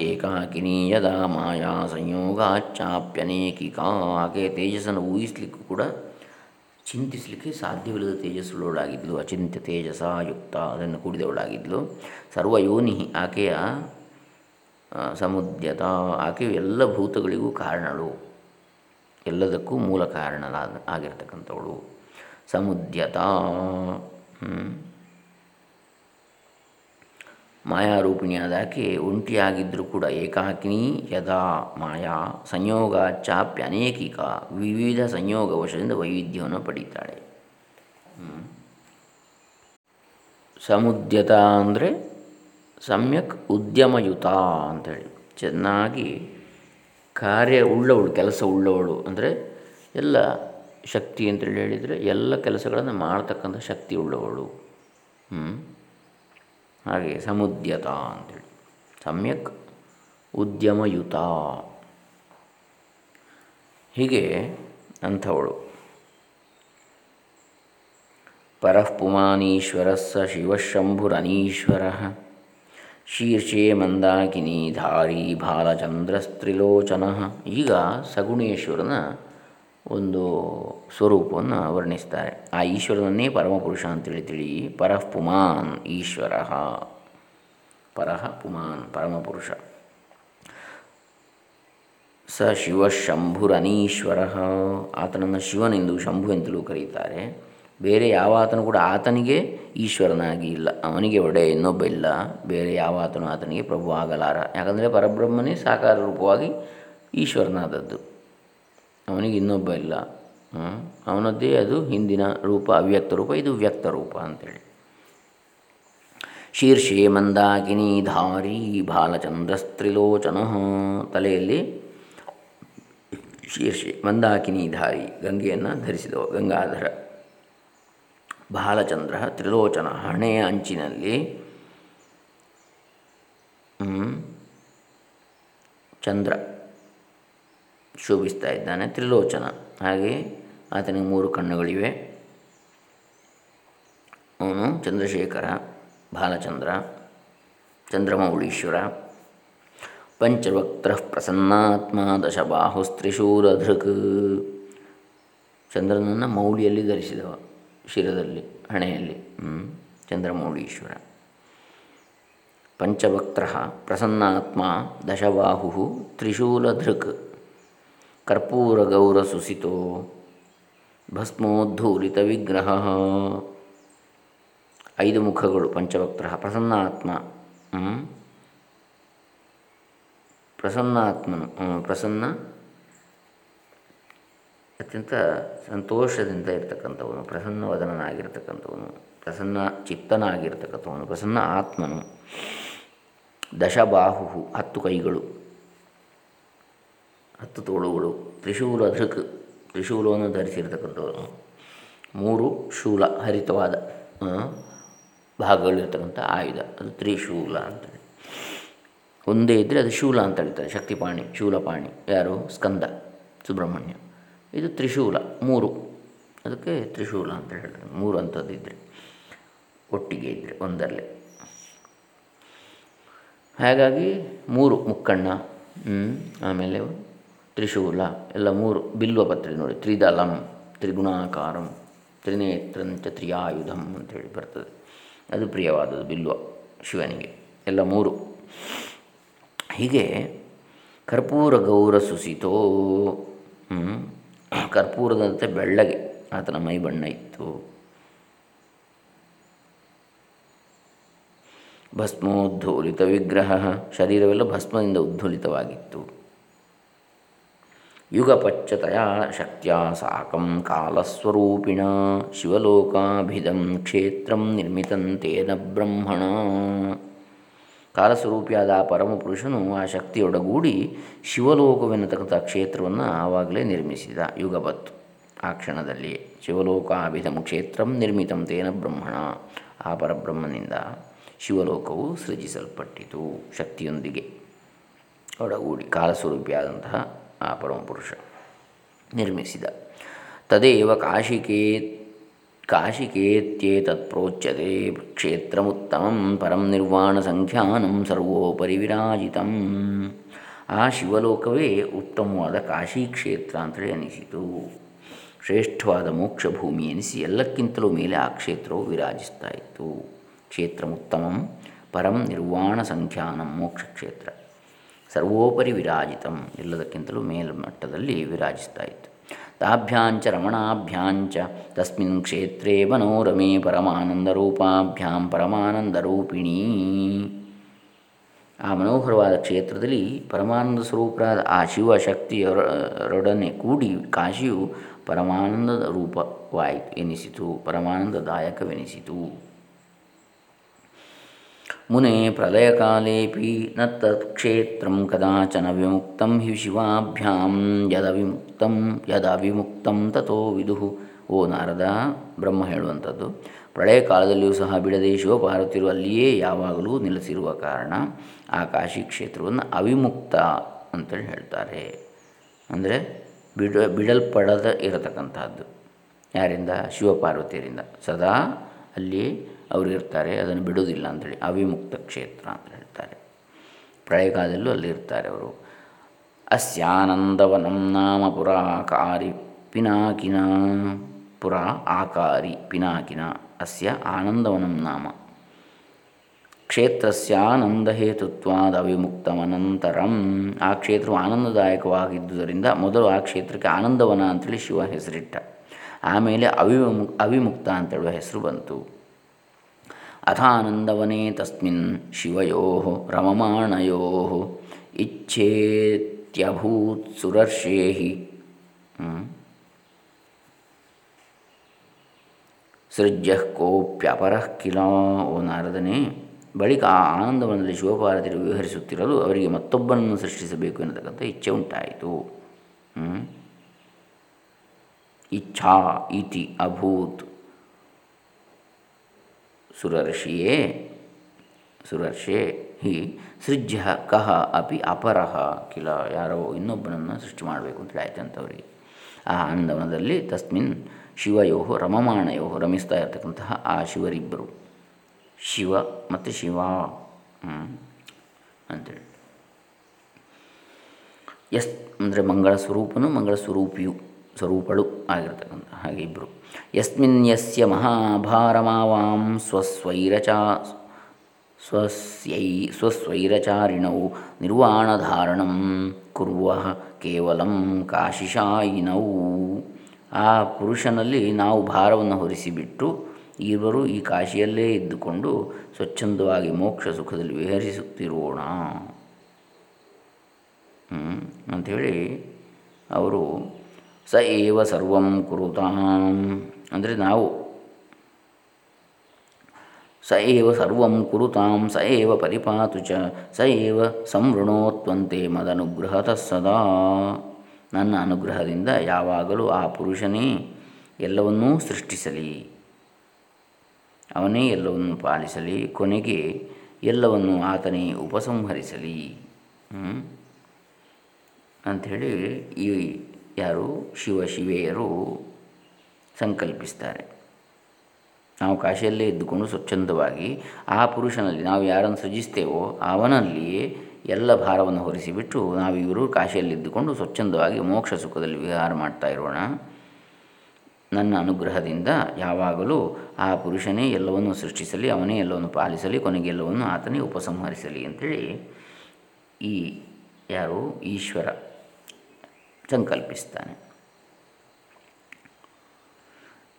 ಏಕಾಕಿನಿ ಯದಾ ಮಾಯಾ ಸಂಯೋಗಾಚಾಪ್ಯನೇಕಿಕಾ ಆಕೆ ತೇಜಸ್ಸನ್ನು ಊಹಿಸಲಿಕ್ಕೂ ಕೂಡ ಚಿಂತಿಸಲಿಕ್ಕೆ ಸಾಧ್ಯವಿಲ್ಲದ ತೇಜಸ್ಸುಳ್ಳವಳಾಗಿದ್ಲು. ಅಚಿಂತ್ಯ ತೇಜಸ ಯುಕ್ತ ಅದನ್ನು ಕೂಡಿದವಳಾಗಿದ್ಲು. ಸರ್ವಯೋನಿ ಆಕೆಯ ಸಮುದ್ಯತ ಆಕೆಯು ಎಲ್ಲ ಭೂತಗಳಿಗೂ ಕಾರಣಳು. ಎಲ್ಲದಕ್ಕೂ ಮೂಲ ಕಾರಣ ಆಗಿರ್ತಕ್ಕಂಥವಳು. ಸಮುದ್ಯತ ಮಾಯಾರೂಪಿಣಿಯಾದ ಆಕೆ ಒಂಟಿಯಾಗಿದ್ದರೂ ಕೂಡ ಏಕಾಕಿನಿ ಯದಾ ಮಾಯಾ ಸಂಯೋಗ ಚಾಪ್ಯ ಅನೇಕಿಕ ವಿವಿಧ ಸಂಯೋಗ ವಶದಿಂದ ವೈವಿಧ್ಯವನ್ನು ಪಡೀತಾಳೆ. ಸಮುದ್ಯತ ಅಂದರೆ ಸಮ್ಯಕ್ ಉದ್ಯಮಯುತ ಅಂಥೇಳಿ ಚೆನ್ನಾಗಿ ಕಾರ್ಯ ಉಳ್ಳವಳು, ಕೆಲಸ ಉಳ್ಳವಳು ಅಂದರೆ ಎಲ್ಲ ಶಕ್ತಿ ಅಂತೇಳಿ ಹೇಳಿದರೆ ಎಲ್ಲ ಕೆಲಸಗಳನ್ನು ಮಾಡ್ತಕ್ಕಂಥ ಶಕ್ತಿ ಉಳ್ಳವಳು. ಹ್ಞೂ ಹಾಗೆ ಸಮುದ್ಯತ ಅಂತೇಳಿ. ಸಮ್ಯಕ್ ಉದ್ಯಮಯುತ. ಹೀಗೆ ಅಂಥವಳು. ಪರಃ ಸ ಶಿವಶಂಭುರನೀಶ್ವರ. ಶೀರ್ಷೆ ಮಂದಾಕಿನಿ ಧಾರಿ ಬಾಲಚಂದ್ರಸ್ತ್ರಿಲೋಚನ. ಈಗ ಸಗುಣೇಶ್ವರನ ಒಂದು ಸ್ವರೂಪವನ್ನು ವರ್ಣಿಸ್ತಾರೆ. ಆ ಈಶ್ವರನನ್ನೇ ಪರಮಪುರುಷ ಅಂತೇಳಿ ತಿಳಿ ಪರಃ ಪುಮಾನ್ ಈಶ್ವರ. ಪರಃ ಪುಮಾನ್ ಪರಮಪುರುಷ. ಸ ಶಿವ ಶಂಭುರನೀಶ್ವರ ಆತನನ್ನು ಶಿವನೆಂದು ಶಂಭು ಎಂತಲೂ ಕರೀತಾರೆ. ಬೇರೆ ಯಾವ ಆತನು ಕೂಡ ಆತನಿಗೆ ಈಶ್ವರನಾಗಿ ಇಲ್ಲ, ಅವನಿಗೆ ಒಡೆ ಇನ್ನೊಬ್ಬ ಇಲ್ಲ. ಬೇರೆ ಯಾವ ಆತನು ಆತನಿಗೆ ಪ್ರಭು ಆಗಲಾರ. ಯಾಕಂದರೆ ಪರಬ್ರಹ್ಮನೇ ಸಾಕಾರ ರೂಪವಾಗಿ ಈಶ್ವರನಾದದ್ದು. ಅವನಿಗೆ ಇನ್ನೊಬ್ಬ ಇಲ್ಲ. ಅವನದ್ದೇ ಅದು ಹಿಂದಿನ ರೂಪ, ಅವ್ಯಕ್ತ ರೂಪ. ಇದು ವ್ಯಕ್ತ ರೂಪ ಅಂತೇಳಿ. ಶೀರ್ಷೆ ಮಂದಾಕಿನಿ ಧಾರಿ ಬಾಲಚಂದ್ರಸ್ತ್ರಿಲೋಚನ. ತಲೆಯಲ್ಲಿ ಶೀರ್ಷೆ ಮಂದಾಕಿನಿ ಧಾರಿ ಗಂಗೆಯನ್ನು ಧರಿಸಿದವು ಗಂಗಾಧರ. ಬಾಲಚಂದ್ರ ತ್ರಿಲೋಚನ ಹಣೆಯ ಅಂಚಿನಲ್ಲಿ. ಚಂದ್ರ. ಶೋಭಿಸ್ತಾ ಇದ್ದಾನೆ, ತ್ರಿಲೋಚನ. ಹಾಗೆ ಆತನಿಗೆ ಮೂರು ಕಣ್ಣುಗಳಿವೆ. ಅವನು ಚಂದ್ರಶೇಖರ, ಬಾಲಚಂದ್ರ, ಚಂದ್ರಮೌಳೀಶ್ವರ ಪಂಚವಕ್ತ ಪ್ರಸನ್ನಾತ್ಮ ದಶಬಾಹುಸ್ತ್ರಿಶೂರಧೃಕ್ ಚಂದ್ರನನ್ನು ಮೌಳಿಯಲ್ಲಿ ಧರಿಸಿದವ, ಶಿರದಲ್ಲಿ, ಹಣೆಯಲ್ಲಿ. ಚಂದ್ರಮೌಳೀಶ್ವರ. ಪಂಚವಕ್ತ ಪ್ರಸನ್ನಾತ್ಮ, ದಶಬಾಹು ತ್ರಿಶೂಲಧೃಕ್ ಕರ್ಪೂರಗೌರಸುಸಿತೋ ಭಸ್ಮೋದ್ಧೂಲಿತ ವಿಗ್ರಹ ಐದು ಮುಖಗಳು ಪಂಚವಕ್ತ ಪ್ರಸನ್ನಾತ್ಮ ಆತ್ಮ ಪ್ರಸನ್ನ. ಅತ್ಯಂತ ಸಂತೋಷದಿಂದ ಇರ್ತಕ್ಕಂಥವನು ಪ್ರಸನ್ನವದನಾಗಿರ್ತಕ್ಕಂಥವನು ಪ್ರಸನ್ನ ಚಿತ್ತನಾಗಿರ್ತಕ್ಕಂಥವನು, ಪ್ರಸನ್ನ ಆತ್ಮನು. ದಶಬಾಹು ಹತ್ತು ಕೈಗಳು. ಹತ್ತು ತೋಳುಗಳು ತ್ರಿಶೂಲ ಧೃಕ್ ತ್ರಿಶೂಲವನ್ನು ಧರಿಸಿರ್ತಕ್ಕಂಥವರು. ಮೂರು ಶೂಲ, ಹರಿತವಾದ ಭಾಗಗಳಿರ್ತಕ್ಕಂಥ ಆಯುಧ. ಅದು ತ್ರಿಶೂಲ ಅಂತೇಳಿ. ಒಂದೇ ಇದ್ದರೆ ಅದು ಶೂಲ ಅಂತ ಹೇಳ್ತಾರೆ, ಶಕ್ತಿಪಾಣಿ, ಶೂಲಪಾಣಿ. ಯಾರು? ಸ್ಕಂದ, ಸುಬ್ರಹ್ಮಣ್ಯ. ಇದು ತ್ರಿಶೂಲ, ಮೂರು. ಅದಕ್ಕೆ ತ್ರಿಶೂಲ ಅಂತ ಹೇಳ್ತಾರೆ. ಮೂರು ಅಂಥದ್ದು ಇದ್ದರೆ ಒಟ್ಟಿಗೆ ಇದ್ದರೆ ಒಂದರಲ್ಲಿ. ಹಾಗಾಗಿ ಮೂರು ಮುಕ್ಕಣ್ಣ ಆಮೇಲೆ ತ್ರಿಶೂಲ, ಎಲ್ಲ ಮೂರು ಬಿಲ್ವಪತ್ರೆ ನೋಡಿ, ತ್ರಿದಲಂ, ತ್ರಿಗುಣಾಕಾರಂ ತ್ರಿನೇತ್ರಂಚ ತ್ರಿಯಾಯುಧಂ ಅಂತೇಳಿ ಬರ್ತದೆ. ಅದು ಪ್ರಿಯವಾದದ್ದು ಬಿಲ್ವ ಶಿವನಿಗೆ, ಎಲ್ಲ ಮೂರು. ಹೀಗೆ ಕರ್ಪೂರ ಗೌರ ಸುಸಿತೋ ಕರ್ಪೂರದಂತೆ ಬೆಳ್ಳಗೆ ಆತನ ಮೈ ಬಣ್ಣ ಇತ್ತು. ಭಸ್ಮೋದ್ಧೂಲಿತ ವಿಗ್ರಹ, ಶರೀರವೆಲ್ಲ ಭಸ್ಮದಿಂದ ಉದ್ಧೂಲಿತವಾಗಿತ್ತು. ಯುಗಪಚ್ಚತಯ ಶಕ್ತಿಯ ಸಾಕಂ ಕಾಲಸ್ವರೂಪಿಣ ಶಿವಲೋಕಾಭಿಧಂ ಕ್ಷೇತ್ರಂ ನಿರ್ಮಿತಂತೇನ ಬ್ರಹ್ಮಣ. ಕಾಲಸ್ವರೂಪಿಯಾದ ಆ ಪರಮಪುರುಷನು ಆ ಶಕ್ತಿಯೊಡಗೂಡಿ ಶಿವಲೋಕವೆನ್ನತಕ್ಕಂಥ ಕ್ಷೇತ್ರವನ್ನು ಆವಾಗಲೇ ನಿರ್ಮಿಸಿದ ಯುಗಪತ್ತು. ಆ ಕ್ಷಣದಲ್ಲಿ ಶಿವಲೋಕಾಭಿಧಂ ಕ್ಷೇತ್ರಂ ನಿರ್ಮಿತಂ ತೇನ ಬ್ರಹ್ಮಣ. ಆ ಪರಬ್ರಹ್ಮನಿಂದ ಶಿವಲೋಕವು ಸೃಜಿಸಲ್ಪಟ್ಟಿತು ಶಕ್ತಿಯೊಂದಿಗೆ. ಒಡಗೂಡಿ ಕಾಲಸ್ವರೂಪಿಯಾದಂತಹ ಆ ಪರಮಪುರುಷ ನಿರ್ಮಿಸಿದ. ತದೇವ ಕಾಶಿಕೇ ಕಾಶಿಕೇತ್ಯೇತತ್ ಪ್ರೋಚ್ಯತೆ ಕ್ಷೇತ್ರಮುತ್ತಮಂ ಪರಂ ನಿರ್ವಾಣ ಸಂಖ್ಯಾನಂ ಸರ್ವೋಪರಿ ವಿರಾಜಿತಂ. ಆ ಶಿವಲೋಕವೇ ಉತ್ತಮವಾದ ಕಾಶಿ ಕ್ಷೇತ್ರ ಅಂತೇಳಿ ಅನಿಸಿತು ಶ್ರೇಷ್ಠವಾದ ಮೋಕ್ಷ ಭೂಮಿ ಎನಿಸಿ ಎಲ್ಲಕ್ಕಿಂತಲೂ ಮೇಲೆ ಆ ಕ್ಷೇತ್ರವು ವಿರಾಜಿಸ್ತಾ ಇತ್ತು. ಕ್ಷೇತ್ರಮುತ್ತಮಂ ಪರಂ ನಿರ್ವಾಣ ಸಂಖ್ಯಾನಂ ಮೋಕ್ಷ ಕ್ಷೇತ್ರ. ಸರ್ವೋಪರಿ ವಿರಾಜಿತಂ ಎಲ್ಲದಕ್ಕಿಂತಲೂ ಮೇಲ್ಮಟ್ಟದಲ್ಲಿ ವಿರಾಜಿಸ್ತಾ ಇತ್ತು. ತಾಭ್ಯಾಂಚ ರಮಣಾಭ್ಯಾಂಚ ತಸ್ಮಿನ್ ಕ್ಷೇತ್ರೇ ಮನೋರಮೆ ಪರಮಾನಂದರೂಪಾಭ್ಯಾಂ ಪರಮಾನಂದರೂಪಿಣೀ. ಆ ಮನೋಹರವಾದ ಕ್ಷೇತ್ರದಲ್ಲಿ ಪರಮಾನಂದ ಸ್ವರೂಪರಾದ ಆ ಶಿವಶಕ್ತಿಯರೊಡನೆ ಕೂಡಿ ಕಾಶಿಯು ಪರಮಾನಂದದ ರೂಪವಾಯಿತು ಎನಿಸಿತು, ಪರಮಾನಂದದಾಯಕವೆನಿಸಿತು. ಮುನೆ ಪ್ರಳಯಕಾಲೇಪಿ ನ ತತ್ಕ್ಷೇತ್ರಂ ಕದಾಚನ ವಿಮುಕ್ತಂ ಹಿ ಶಿವಾಭ್ಯಾಂ ಯದ ವಿಮುಕ್ತಂ ತಥೋ ವಿದುಹು ಓ ನಾರದ ಬ್ರಹ್ಮ ಹೇಳುವಂಥದ್ದು. ಪ್ರಳಯ ಕಾಲದಲ್ಲಿಯೂ ಸಹ ಬಿಡದೆ ಶಿವಪಾರ್ವತಿರು ಅಲ್ಲಿಯೇ ಯಾವಾಗಲೂ ನೆಲೆಸಿರುವ ಕಾರಣ ಆ ಕಾಶಿ ಕ್ಷೇತ್ರವನ್ನು ಅವಿಮುಕ್ತ ಅಂತೇಳಿ ಹೇಳ್ತಾರೆ. ಅಂದರೆ ಬಿಡ, ಬಿಡಲ್ಪಡದ ಇರತಕ್ಕಂಥದ್ದು. ಯಾರಿಂದ? ಶಿವಪಾರ್ವತಿಯರಿಂದ. ಸದಾ ಅಲ್ಲಿ ಅವರು ಇರ್ತಾರೆ ಅದನ್ನು ಬಿಡೋದಿಲ್ಲ ಅಂಥೇಳಿ ಅವಿಮುಕ್ತ ಕ್ಷೇತ್ರ ಅಂತ ಹೇಳ್ತಾರೆ. ಪ್ರಳಯಕಾಲದಲ್ಲೂ ಅಲ್ಲಿ ಇರ್ತಾರೆ ಅವರು. ಅಸ್ಯಾನಂದವನಂ ನಾಮ ಪುರಾಕಾರಿ ಪಿನಾಕಿನ, ಪುರ ಆಕಾರಿ ಪಿನಾಕಿನ, ಅಸ್ಯ ಆನಂದವನಂ ನಾಮ. ಕ್ಷೇತ್ರಸ್ಯಾನಂದಹೇತುತ್ವಾದ ಅವಿಮುಕ್ತಮನಂತರಂ. ಆ ಕ್ಷೇತ್ರವು ಆನಂದದಾಯಕವಾಗಿದ್ದುದರಿಂದ ಮೊದಲು ಆ ಕ್ಷೇತ್ರಕ್ಕೆ ಆನಂದವನ ಅಂತೇಳಿ ಶಿವ ಹೆಸರಿಟ್ಟ. ಆಮೇಲೆ ಅವಿಮು, ಅವಿಮುಕ್ತ ಅಂತೇಳುವ ಹೆಸರು ಬಂತು. ಅಥಾನಂದವನೇ ತಸ್ಮಿನ್ ಶಿವಯೋ ರಮಮಾಣಯೋ ಇಚ್ಛೇತ್ಯಭೂತ್ ಸುರರ್ಷೇಹಿ. ಸೃಜ್ಯ ಕೋಪ್ಯಪರಃ ಕಿಲ ಓ ನಾರದನೇ, ಬಳಿಕ ಆ ಆನಂದವನದಲ್ಲಿ ಶಿವಪಾರ್ವತಿಯರು ವಿವರಿಸುತ್ತಿರಲು ಅವರಿಗೆ ಮತ್ತೊಬ್ಬನನ್ನು ಸೃಷ್ಟಿಸಬೇಕು ಎನ್ನತಕ್ಕಂಥ ಇಚ್ಛೆ ಉಂಟಾಯಿತು. ಇಚ್ಛಾ ಇತಿ ಅಭೂತ್ ಸುರರ್ಷಿಯೇ. ಸುರರ್ಷೆ ಹಿ ಸೃಜ್ಯ ಕಹ ಅಪಿ ಅಪರಹ ಕಿಲ ಯಾರೋ ಇನ್ನೊಬ್ಬನನ್ನು ಸೃಷ್ಟಿ ಮಾಡಬೇಕು ಅಂತ ಆಯ್ತು ಅಂಥವ್ರಿಗೆ ಆ ಆನಂದವನದಲ್ಲಿ ತಸ್ಮಿನ್ ಶಿವಯೋ ರಮಮಾಣಯೋ ರಮಿಸ್ತಾ ಇರತಕ್ಕಂತಹ ಆ ಶಿವರಿಬ್ಬರು ಶಿವ ಮತ್ತು ಶಿವ ಅಂತೇಳಿ. ಎಸ್, ಅಂದರೆ ಮಂಗಳ ಸ್ವರೂಪನು ಮಂಗಳ ಸ್ವರೂಪಿಯು. ಸ್ವರೂಪಳು ಆಗಿರ್ತಕ್ಕಂಥ ಹಾಗೆ ಇಬ್ಬರು ಯಸ್ಮಿನ್ ಯಸ್ಯ ಮಹಾಭಾರಮಾವಾಂ ಸ್ವಸ್ವೈರಚಾ ಸ್ವಸ್ಯೈ ಸ್ವಸ್ವೈರಚಾರಿಣೌ ನಿರ್ವಾಣಧಾರಣಂ ಕುರುವ ಕೇವಲಂ ಕಾಶಿಶಾಯಿನೌ. ಆ ಪುರುಷನಲ್ಲಿ ನಾವು ಭಾರವನ್ನು ಹೊರಿಸಿಬಿಟ್ಟು ಇವರು ಈ ಕಾಶಿಯಲ್ಲೇ ಇದ್ದುಕೊಂಡು ಸ್ವಚ್ಛಂದವಾಗಿ ಮೋಕ್ಷ ಸುಖದಲ್ಲಿ ವಿಹರಿಸುತ್ತಿರೋಣ. ಅಂಥೇಳಿ ಅವರು ಸ ಏವ ಸರ್ವಂ ಕುರುತಾಂ ಅಂದರೆ ನಾವು ಸ ಏವ ಸರ್ವಂ ಕುರುತಾಂ ಸ ಏವ ಪರಿಪಾತು ಚ ಸ ಏವ ಸಂವೃಣೋತ್ವಂತೆ ಮದನುಗ್ರಹತ ಸದಾ ನನ್ನ ಅನುಗ್ರಹದಿಂದ ಯಾವಾಗಲೂ ಆ ಪುರುಷನೇ ಎಲ್ಲವನ್ನೂ ಸೃಷ್ಟಿಸಲಿ. ಅವನೇ ಎಲ್ಲವನ್ನು ಪಾಲಿಸಲಿ, ಕೊನೆಗೆ ಎಲ್ಲವನ್ನು ಆತನೇ ಉಪಸಂಹರಿಸಲಿ. ಅಂಥೇಳಿ ಈ ಯಾರು? ಶಿವ ಶಿವೆಯರು ಸಂಕಲ್ಪಿಸ್ತಾರೆ. ನಾವು ಕಾಶಿಯಲ್ಲೇ ಇದ್ದುಕೊಂಡು ಸ್ವಚ್ಛಂದವಾಗಿ ಆ ಪುರುಷನಲ್ಲಿ ನಾವು ಯಾರನ್ನು ಸೃಜಿಸ್ತೇವೋ ಅವನಲ್ಲಿಯೇ ಎಲ್ಲ ಭಾರವನ್ನು ಹೊರಿಸಿಬಿಟ್ಟು ನಾವು ಇವರು ಕಾಶಿಯಲ್ಲಿದ್ದುಕೊಂಡು ಸ್ವಚ್ಛಂದವಾಗಿ ಮೋಕ್ಷ ಸುಖದಲ್ಲಿ ವಿಹಾರ ಮಾಡ್ತಾ ಇರೋಣ. ನನ್ನ ಅನುಗ್ರಹದಿಂದ ಯಾವಾಗಲೂ ಆ ಪುರುಷನೇ ಎಲ್ಲವನ್ನು ಸೃಷ್ಟಿಸಲಿ, ಅವನೇ ಎಲ್ಲವನ್ನು ಪಾಲಿಸಲಿ, ಕೊನೆಗೆ ಎಲ್ಲವನ್ನು ಆತನೇ ಉಪಸಂಹರಿಸಲಿ ಅಂಥೇಳಿ ಈ ಯಾರು? ಈಶ್ವರ. ಸಂಕಲ್ಪಿಸ್ತಾನೆ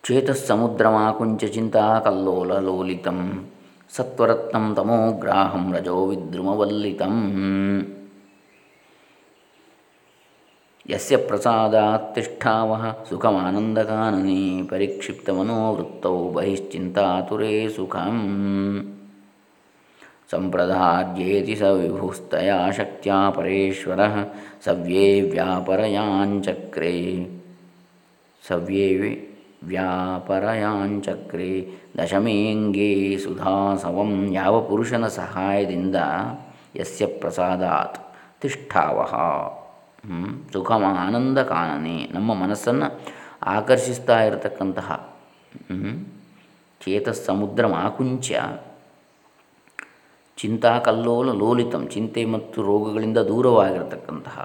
ಚೇತಸ್ಸಮುದ್ರಮಾಕುಂಚ ಚಿಂತಾ ಕಲ್ಲೋಲ ಲೋಲಿತಂ ಸತ್ವರತ್ನಂ ತಮೋಗ್ರಾಹಂ ರಜೋ ವಿದ್ರುಮವಲ್ಲಿತಂ. ಯಸ್ಯ ಪ್ರಸಾದಾತ್ತಿಷ್ಠಾವಹ ಸುಖಮಾನಂದಕಾನನೆ, ಪರಿಕ್ಷಿಪ್ತಮನೋವೃತ್ತೌ ಬಹಿಶ್ಚಿಂತಾತುರೇ ಸುಖಂ. ಸಂಪ್ರದಾರ್ಯೇತಿ ಸ ವಿಭುಸ್ತಯ ಶಕ್ತಿಯ ಪರೇಶ್ವರ ಸವ್ಯೇ ವ್ಯಾಪರಯಾಂಚಕ್ರೇ ಸವ್ಯೇ ವ್ಯಾಪರಯಾಂಚಕ್ರೆ ದಶಮೇಂಗೇ ಸುಧಾಸವಂ ಯಾವ ಪುರುಷನ ಸಹಾಯದಿಂದ ಯಸ್ಯ ಪ್ರಸಾದಾತ್ ತಿಷ್ಠಾವಹ ಸುಖಮ ಆನಂದ ಕಾನನೆ ನಮ್ಮ ಮನಸ್ಸನ್ನು ಆಕರ್ಷಿಸ್ತಾ ಇರತಕ್ಕಂತಹ ಚೇತಸ್ಸಮುದ್ರ ಮಾಕುಂಚ ಚಿಂತಾಕಲ್ಲೋಲ ಲೋಲಿತಂ ಚಿಂತೆ ಮತ್ತು ರೋಗಗಳಿಂದ ದೂರವಾಗಿರತಕ್ಕಂತಹ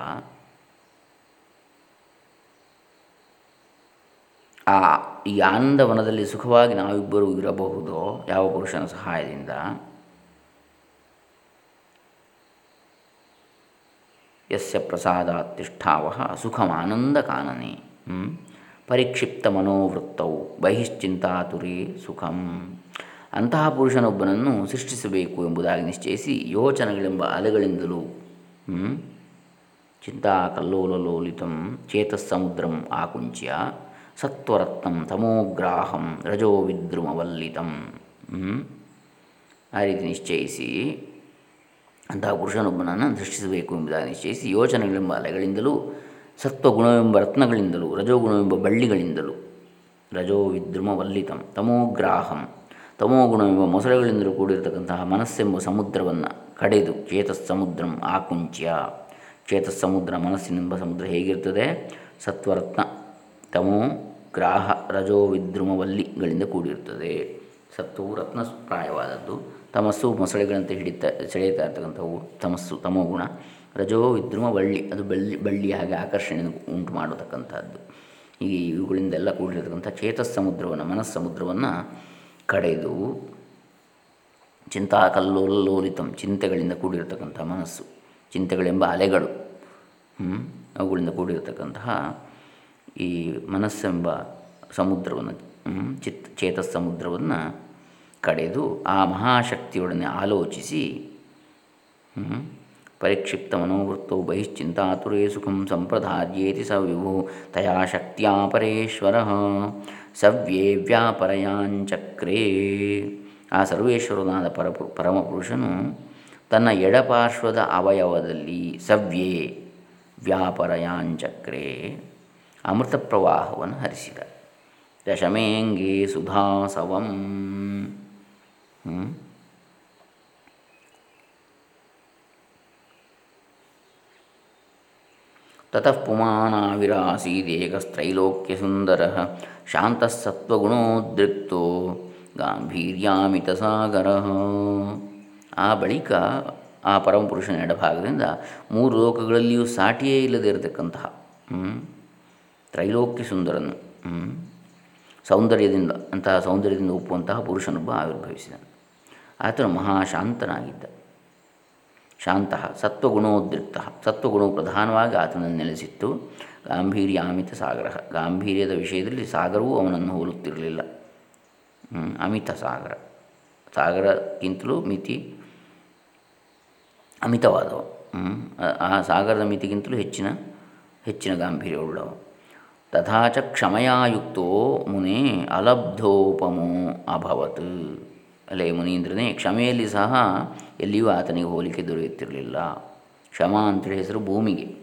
ಆ ಈ ಆನಂದವನದಲ್ಲಿ ಸುಖವಾಗಿ ನಾವಿಬ್ಬರೂ ಇರಬಹುದೋ ಯಾವ ಪುರುಷನ ಸಹಾಯದಿಂದ? ಯಸ್ಯ ಪ್ರಸಾದಾತ್ತಿಷ್ಠಾವಹ ಸುಖಮಾನಂದ ಕಾನನೆ ಪರಿಕ್ಷಿಪ್ತ ಮನೋವೃತ್ತವು ಬಹಿಶ್ಚಿಂತಾತುರೇ ಸುಖಂ. ಅಂತಹ ಪುರುಷನೊಬ್ಬನನ್ನು ಸೃಷ್ಟಿಸಬೇಕು ಎಂಬುದಾಗಿ ನಿಶ್ಚಯಿಸಿ ಯೋಚನೆಗಳೆಂಬ ಅಲೆಗಳಿಂದಲೂ ಚಿಂತಾ ಕಲ್ಲೋಲಲೋಲಿತಂ ಚೇತಸ್ಸಮುದ್ರಂ ಆಕುಂಚ್ಯ ಸತ್ವರತ್ನಂ ತಮೋಗ್ರಾಹಂ ರಜೋ ವಿದ್ರುಮವಲ್ಲಿತಂ ಆ ರೀತಿ ನಿಶ್ಚಯಿಸಿ ಅಂತಹ ಪುರುಷನೊಬ್ಬನನ್ನು ದೃಷ್ಟಿಸಬೇಕು ಎಂಬುದಾಗಿ ನಿಶ್ಚಯಿಸಿ ಯೋಚನೆಗಳೆಂಬ ಅಲೆಗಳಿಂದಲೂ, ಸತ್ವಗುಣವೆಂಬ ರತ್ನಗಳಿಂದಲೂ, ರಜೋಗುಣವೆಂಬ ಬಳ್ಳಿಗಳಿಂದಲೂ, ರಜೋ ವಿದ್ರುಮವಲ್ಲಿತಂ ತಮೋಗ್ರಾಹಂ ತಮೋಗುಣವೆಂಬ ಮೊಸಳೆಗಳಿಂದಲೂ ಕೂಡಿರತಕ್ಕಂತಹ ಮನಸ್ಸೆಂಬ ಸಮುದ್ರವನ್ನು ಕಡೆದು ಚೇತಸ್ಸಮುದ್ರಂ ಆಕುಂಚ್ಯ. ಚೇತಸ್ಸಮುದ್ರ ಮನಸ್ಸಿನೆಂಬ ಸಮುದ್ರ ಹೇಗಿರ್ತದೆ? ಸತ್ವರತ್ನ ತಮೋ ಗ್ರಾಹ ರಜೋ ವಿದ್ರುಮವಲ್ಲಿಗಳಿಂದ ಕೂಡಿರುತ್ತದೆ ಸತ್ವವು ರತ್ನಪ್ರಾಯವಾದದ್ದು ತಮಸ್ಸು ಮೊಸಳೆಗಳಂತೆ ಹಿಡಿತಾ ಸೆಳೆಯುತ್ತಾ ಇರ್ತಕ್ಕಂಥವು ತಮಸ್ಸು, ತಮೋಗುಣ, ರಜೋ ವಿದ್ರುಮ ಬಳ್ಳಿ ಅದು ಬಳ್ಳಿ ಬಳ್ಳಿ ಹಾಗೆ ಆಕರ್ಷಣೆ ಉಂಟು ಮಾಡತಕ್ಕಂಥದ್ದು. ಈ ಇವುಗಳಿಂದೆಲ್ಲ ಕೂಡಿರತಕ್ಕಂಥ ಚೇತಸ್ ಸಮುದ್ರವನ್ನು ಮನಸ್ಸಮುದ್ರವನ್ನು ಕಡೆದು ಚಿಂತಾ ಕಲ್ಲೋಲ್ಲೋಲಿತಂ ಚಿಂತೆಗಳಿಂದ ಕೂಡಿರತಕ್ಕಂಥ ಮನಸ್ಸು, ಚಿಂತೆಗಳೆಂಬ ಅಲೆಗಳು ಅವುಗಳಿಂದ ಕೂಡಿರತಕ್ಕಂತಹ ಈ ಮನಸ್ಸೆಂಬ ಸಮುದ್ರವನ್ನು ಚಿತ್, ಚೇತಸ್ ಸಮುದ್ರವನ್ನು ಕಡೆದು ಆ ಮಹಾಶಕ್ತಿಯೊಡನೆ ಆಲೋಚಿಸಿ ಪರಿಕ್ಷಿಪ್ತ ಮನೋವೃತ್ತೋ ಬಹಿಶ್ಚಿಂತಾತುರೇ ಸುಖಂ ಸಂಪ್ರದಾರ್ಯೇತಿ ಸ ವಿಭು ತಯಾ ಶಕ್ತಿಯ ಪರೇಶ್ವರ. ಸವ್ಯೇ ವ್ಯಾಪರಯಾಂಚಕ್ರೇ ಆ ಸರ್ವೇಶ್ವರನಾದ ಪರಮಪುರುಷನು ತನ್ನ ಎಡಪಾರ್ಶ್ವದ ಅವಯವದಲ್ಲಿ ಸವ್ಯೇ ವ್ಯಾಪರಯಾಂಚಕ್ರೇ ಅಮೃತ ಪ್ರವಾಹವನ್ನು ಹರಿಸಿದ. ದಶಮೇಂಗೇ ಸುಧಾಸವಂ. ತತಃ ಪುಮಾನಾವಿರಾಸೀದೇಕಸ್ತ್ರೈಲೋಕ್ಯಸುಂದರ ಶಾಂತಸತ್ವಗುಣೋದ್ರಿಕ್ತೋ ಸಾಗರ ಆ ಬಳಿಕ ಆ ಪರಮಪುರುಷನ ಎಡಭಾಗದಿಂದ ಮೂರು ಲೋಕಗಳಲ್ಲಿಯೂ ಸಾಟಿಯೇ ಇಲ್ಲದೇ ಇರತಕ್ಕಂತಹ ತ್ರೈಲೋಕ್ಯ ಸುಂದರನು ಸೌಂದರ್ಯದಿಂದ, ಅಂತಹ ಸೌಂದರ್ಯದಿಂದ ಒಪ್ಪುವಂತಹ ಪುರುಷನೊಬ್ಬ ಆವಿರ್ಭವಿಸಿದನು. ಆತನು ಮಹಾಶಾಂತನಾಗಿದ್ದ ಶಾಂತ ಸತ್ವಗುಣೋದ್ರಿಕ್ತ. ಸತ್ವಗುಣವು ಪ್ರಧಾನವಾಗಿ ಆತನನ್ನು ನೆಲೆಸಿತ್ತು. ಗಾಂಭೀರ್ಯ ಅಮಿತ ಸಾಗರ. ಗಾಂಭೀರ್ಯದ ವಿಷಯದಲ್ಲಿ ಸಾಗರವೂ ಅವನನ್ನು ಹೋಲುತ್ತಿರಲಿಲ್ಲ. ಅಮಿತ ಸಾಗರ. ಸಾಗರಕ್ಕಿಂತಲೂ ಮಿತಿ ಅಮಿತವಾದವು. ಆ ಸಾಗರದ ಮಿತಿಗಿಂತಲೂ ಹೆಚ್ಚಿನ ಹೆಚ್ಚಿನ ಗಾಂಭೀರ್ಯವುಳ್ಳವು ತಥಾಚ ಕ್ಷಮಯಾಯುಕ್ತೋ ಮುನೆ ಅಲಬ್ಧೋಪಮೋ ಅಭವತ್. ಅಲ್ಲೇ ಮುನೀಂದ್ರನೇ, ಕ್ಷಮೆಯಲ್ಲಿ ಸಹ ಎಲ್ಲಿಯೂ ಆತನಿಗೆ ಹೋಲಿಕೆ ದೊರೆಯುತ್ತಿರಲಿಲ್ಲ. ಕ್ಷಮ ಅಂತೇಳಿ ಹೆಸರು ಭೂಮಿಗೆ.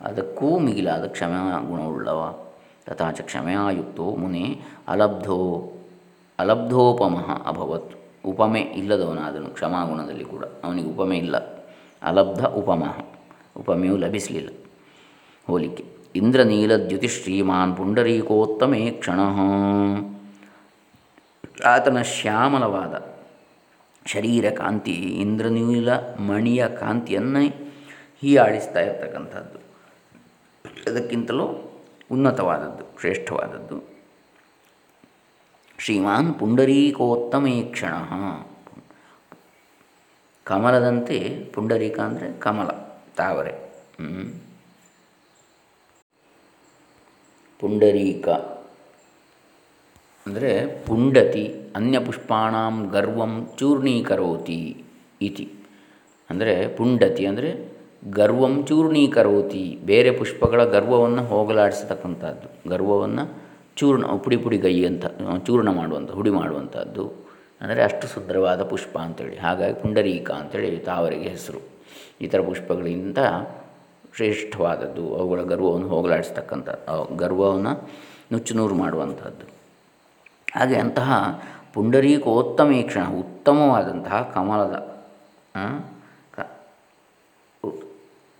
ಅದಕ್ಕೂ ಮಿಗಿಲಾದ ಕ್ಷಮಾ ಗುಣವುಳ್ಳವ. ತಥಾಚ ಕ್ಷಮೆಯಾಯುಕ್ತೋ ಮುನಿ ಅಲಬ್ಧೋ ಅಲಬ್ಧೋಪಮಃ ಅಭವತ್. ಉಪಮೆ ಇಲ್ಲದವನಾದನು ಕ್ಷಮಾಗುಣದಲ್ಲಿ ಕೂಡ. ಅವನಿಗೆ ಉಪಮೆ ಇಲ್ಲ. ಅಲಬ್ಧ ಉಪಮಃ ಉಪಮೆಯು ಲಭಿಸಲಿಲ್ಲ. ಹೋಲಿಕೆ. ಇಂದ್ರನೀಲದ್ಯುತಿ ಶ್ರೀಮಾನ್ ಪುಂಡರೀಕೋತ್ತಮೇ ಕ್ಷಣ. ಆತನ ಶ್ಯಾಮಲವಾದ ಶರೀರ ಕಾಂತಿ, ಇಂದ್ರನೀಲ ಮಣಿಯ ಕಾಂತಿಯನ್ನೇ ಹೀಯಾಳಿಸ್ತಾ ಇರ್ತಕ್ಕಂಥದ್ದು. ಅದಕ್ಕಿಂತಲೂ ಉನ್ನತವಾದದ್ದು, ಶ್ರೇಷ್ಠವಾದದ್ದು. ಶ್ರೀಮಾನ್ ಪುಂಡರೀಕೋತ್ತಮೇ ಕ್ಷಣ. ಕಮಲದಂತೆ ಪುಂಡರೀಕ ಅಂದರೆ ಕಮಲ, ತಾವರೆ. ಪುಂಡರೀಕ. ಅಂದರೆ ಪುಂಡತಿ, ಅನ್ಯಪುಷ್ಪಾಣಾಂ ಗರ್ವಂ ಚೂರ್ಣೀಕರೋತಿ ಇತಿ. ಅಂದರೆ ಪುಂಡತಿ ಅಂದರೆ ಗರ್ವಂ ಚೂರ್ಣೀಕರೋತಿ, ಬೇರೆ ಪುಷ್ಪಗಳ ಗರ್ವವನ್ನು ಹೋಗಲಾಡಿಸತಕ್ಕಂಥದ್ದು, ಗರ್ವವನ್ನು ಚೂರ್ಣ, ಪುಡಿ ಪುಡಿ ಗೈ ಅಂತ, ಚೂರ್ಣ ಮಾಡುವಂಥ, ಹುಡಿ ಮಾಡುವಂಥದ್ದು. ಅಂದರೆ ಅಷ್ಟು ಸುಂದರವಾದ ಪುಷ್ಪ ಅಂತೇಳಿ, ಹಾಗಾಗಿ ಪುಂಡರೀಕ ಅಂತೇಳಿ ತಾವರಿಗೆ ಹೆಸರು. ಇತರ ಪುಷ್ಪಗಳಿಂದ ಶ್ರೇಷ್ಠವಾದದ್ದು, ಅವುಗಳ ಗರ್ವವನ್ನು ಹೋಗಲಾಡಿಸ್ತಕ್ಕಂಥ ಗರ್ವವನ್ನು ನುಚ್ಚುನೂರು ಮಾಡುವಂಥದ್ದು. ಹಾಗೆ ಅಂತಹ ಪುಂಡರೀಕೋತ್ತಮೀಕ್ಷಣ, ಉತ್ತಮವಾದಂತಹ ಕಮಲದ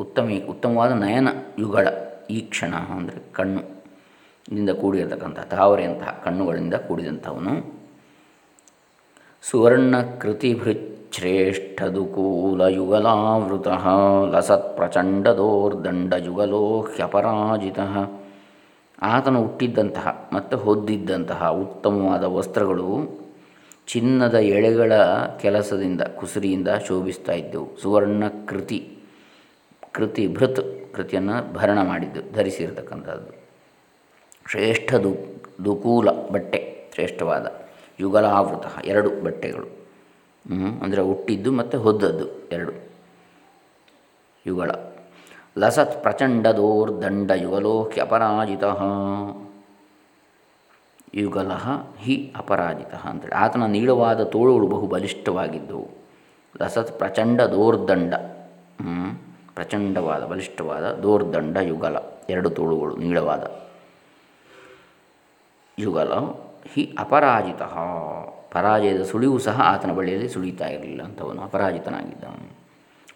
ಉತ್ತಮೀ, ಉತ್ತಮವಾದ ನಯನ ಯುಗಳ ಈ ಕ್ಷಣ ಅಂದರೆ ಕಣ್ಣು ಇಂದ ಕೂಡಿರತಕ್ಕಂಥ ತಾವರೆಯಂತಹ ಕಣ್ಣುಗಳಿಂದ ಕೂಡಿದಂಥವನು. ಸುವರ್ಣ ಕೃತಿಭೃಚ್ಛ್ರೇಷ್ಠದುಕೂಲಯುಗಲಾವೃತ ಲಸತ್ ಪ್ರಚಂಡದೋರ್ದಂಡಯುಗಲೋ ಹ್ಯಪರಾಜಿತ ಆತನು ಹುಟ್ಟಿದ್ದಂತಹ ಮತ್ತು ಹೊದ್ದಿದ್ದಂತಹ ಉತ್ತಮವಾದ ವಸ್ತ್ರಗಳು ಚಿನ್ನದ ಎಳೆಗಳ ಕೆಲಸದಿಂದ, ಕುಸುರಿಯಿಂದ ಶೋಭಿಸ್ತಾ ಇದ್ದವು. ಸುವರ್ಣ ಕೃತಿ ಕೃತಿ ಭೃತ್ ಕೃತಿಯನ್ನು ಭರಣ ಮಾಡಿದ್ದು ಧರಿಸಿರತಕ್ಕಂಥದ್ದು ಶ್ರೇಷ್ಠ ದು, ದುಕೂಲ ಬಟ್ಟೆ, ಶ್ರೇಷ್ಠವಾದ ಯುಗಲಾವೃತ, ಎರಡು ಬಟ್ಟೆಗಳು. ಅಂದರೆ ಹುಟ್ಟಿದ್ದು ಮತ್ತು ಹೊದ್ದದ್ದು ಎರಡು ಯುಗಳ. ಲಸತ್ ಪ್ರಚಂಡ ದೋರ್ದಂಡ ಯುಗಲೋಕ್ಯ ಅಪರಾಜಿತ. ಯುಗಲ ಹಿ ಅಪರಾಜಿತ ಅಂತೇಳಿ. ಆತನ ನೀಳವಾದ ತೋಳುಗಳು ಬಹು ಬಲಿಷ್ಠವಾಗಿದ್ದವು. ಲಸತ್ ಪ್ರಚಂಡ ದೋರ್ದಂಡ ಪ್ರಚಂಡವಾದ, ಬಲಿಷ್ಠವಾದ ದೋರ್ದಂಡ ಯುಗಲ. ಎರಡು ತೋಳುಗಳು, ನೀಳವಾದ. ಯುಗಲ ಹಿ ಅಪರಾಜಿತ. ಪರಾಜಯದ ಸುಳಿವು ಸಹ ಆತನ ಬಳಿಯಲ್ಲಿ ಸುಳಿತಾ ಇರಲಿಲ್ಲ ಅಂತವನು ಅಪರಾಜಿತನಾಗಿದ್ದವನು.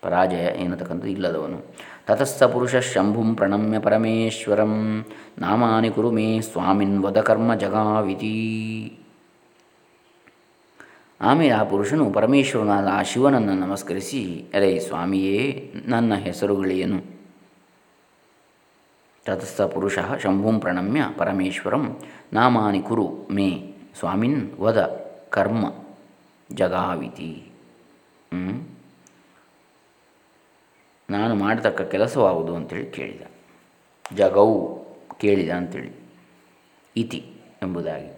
ಪರಾಜಯ ಏನತಕ್ಕಂಥದ್ದು ಇಲ್ಲದವನು. ತತಸ್ಸ ಪುರುಷ ಶಂಭುಂ ಪ್ರಣಮ್ಯ ಪರಮೇಶ್ವರಂ ನಾಮಾನಿ ಕುರು ಮೇ ಸ್ವಾಮಿನ್ ವದಕರ್ಮ ಜಗಾವಿತಿ ಆಮೇಲೆ ಆ ಪುರುಷನು ಪರಮೇಶ್ವರನಾದ ಆ ಶಿವನನ್ನು ನಮಸ್ಕರಿಸಿ, ಅರೆ ಸ್ವಾಮಿಯೇ, ನನ್ನ ಹೆಸರುಗಳೇನು ತತಸ್ಥ ಪುರುಷ ಶಂಭುಂ ಪ್ರಣಮ್ಯ ಪರಮೇಶ್ವರಂ, ನಾಮಾನಿ ಕುರು ಮೇ ಸ್ವಾಮಿನ್ ವದ ಕರ್ಮ ಜಗಾವಿತಿ ನಾನು ಮಾಡತಕ್ಕ ಕೆಲಸವಾವುದು ಅಂತೇಳಿ ಕೇಳಿದ. ಜಗೌ ಕೇಳಿದ ಅಂತೇಳಿ. ಇತಿ ಎಂಬುದಾಗಿ.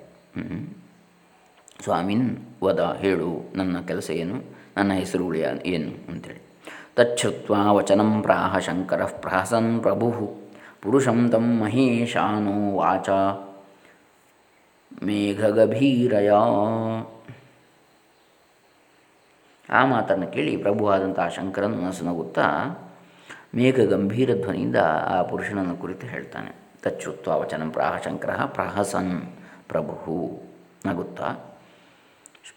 ಸ್ವಾಮಿನ್ ವದ ಹೇಳು ನನ್ನ ಕೆಲಸ ಏನು, ನನ್ನ ಹೆಸರುಗಳು ಏನು ಅಂತೇಳಿ. ತಚ್ಛ್ರುತ್ವ ವಚನಂ ಪ್ರಾಹ ಶಂಕರ ಪ್ರಹಸನ್ ಪ್ರಭು. ಪುರುಷಂ ತಂ ಮಹೇಶಾನೋ ವಾಚ. ಮೇಘಗಭೀರಯ. ಆ ಮಾತನ್ನು ಕೇಳಿ ಪ್ರಭುವಾದಂತಹ ಶಂಕರನ್ನು ಮನಸ್ಸು ನಗುತ್ತಾ ಮೇಘ ಗಂಭೀರ ಧ್ವನಿಯಿಂದ ಆ ಪುರುಷನನ್ನು ಕುರಿತು ಹೇಳ್ತಾನೆ. ತಚ್ಚುತ್ವ ವಚನ ಪ್ರಾಹ ಶಂಕರ ಪ್ರಹಸನ್ ಪ್ರಭು ನಗುತ್ತಾ.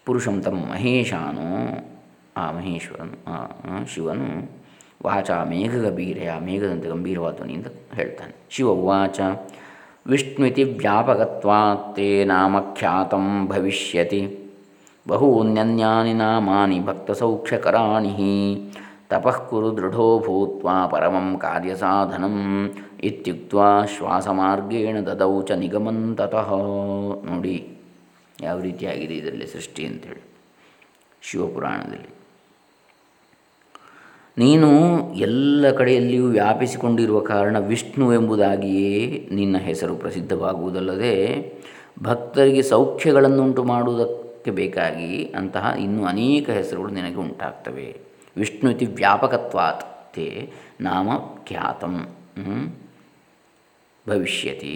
ಪುರುಷಂ ತಮ್ಮ ಮಹೇಶಾನು, ಆ ಮಹೇಶ್ವರನು ಶಿವನು ವಾಚ ಮೇಘ ಗಂಭೀರೆಯ ಮೇಘದಂತೆ ಗಂಭೀರವಾದ ಧ್ವನಿಯಿಂದ ಹೇಳ್ತಾನೆ. ಶಿವ ಉವಾಚ, ವಿಷ್ಣುತಿ ವ್ಯಾಪಕತ್ವಾತ್ತೇ ನಾಮಖ್ಯಾತಂ ಭವಿಷ್ಯತಿ. ಬಹೂನ್ಯನ್ಯಾನಿ ನಾಮಾನಿ ಭಕ್ತಸೌಖ್ಯಕರಾಣಿ ತಪಃ ಕುರು ದೃಢೋ ಭೂತ್ವಾ ಪರಮಂ ಕಾರ್ಯಸಾಧನಂ ಇತ್ಯುಕ್ತ ಶ್ವಾಸಮಾರ್ಗೇಣ ದದೌ ಚ ನಿಗಮಂತತಃ ನೋಡಿ, ಯಾವ ರೀತಿಯಾಗಿದೆ ಇದರಲ್ಲಿ ಸೃಷ್ಟಿ ಅಂತೇಳಿ, ಶಿವಪುರಾಣದಲ್ಲಿ. ನೀನು ಎಲ್ಲ ಕಡೆಯಲ್ಲಿಯೂ ವ್ಯಾಪಿಸಿಕೊಂಡಿರುವ ಕಾರಣ ವಿಷ್ಣು ಎಂಬುದಾಗಿಯೇ ನಿನ್ನ ಹೆಸರು ಪ್ರಸಿದ್ಧವಾಗುವುದಲ್ಲದೆ, ಭಕ್ತರಿಗೆ ಸೌಖ್ಯಗಳನ್ನುಂಟು ಮಾಡುವುದಕ್ಕೆ ಬೇಕಾಗಿ ಅಂತಹ ಇನ್ನೂ ಅನೇಕ ಹೆಸರುಗಳು ನಿನಗೆ ಉಂಟಾಗ್ತವೆ. ವಿಷ್ಣು ಇತಿ ವ್ಯಾಪಕತ್ವಾತ್ ತೇ ನಾಮ ಖ್ಯಾತಂ ಭವಿಷ್ಯತಿ,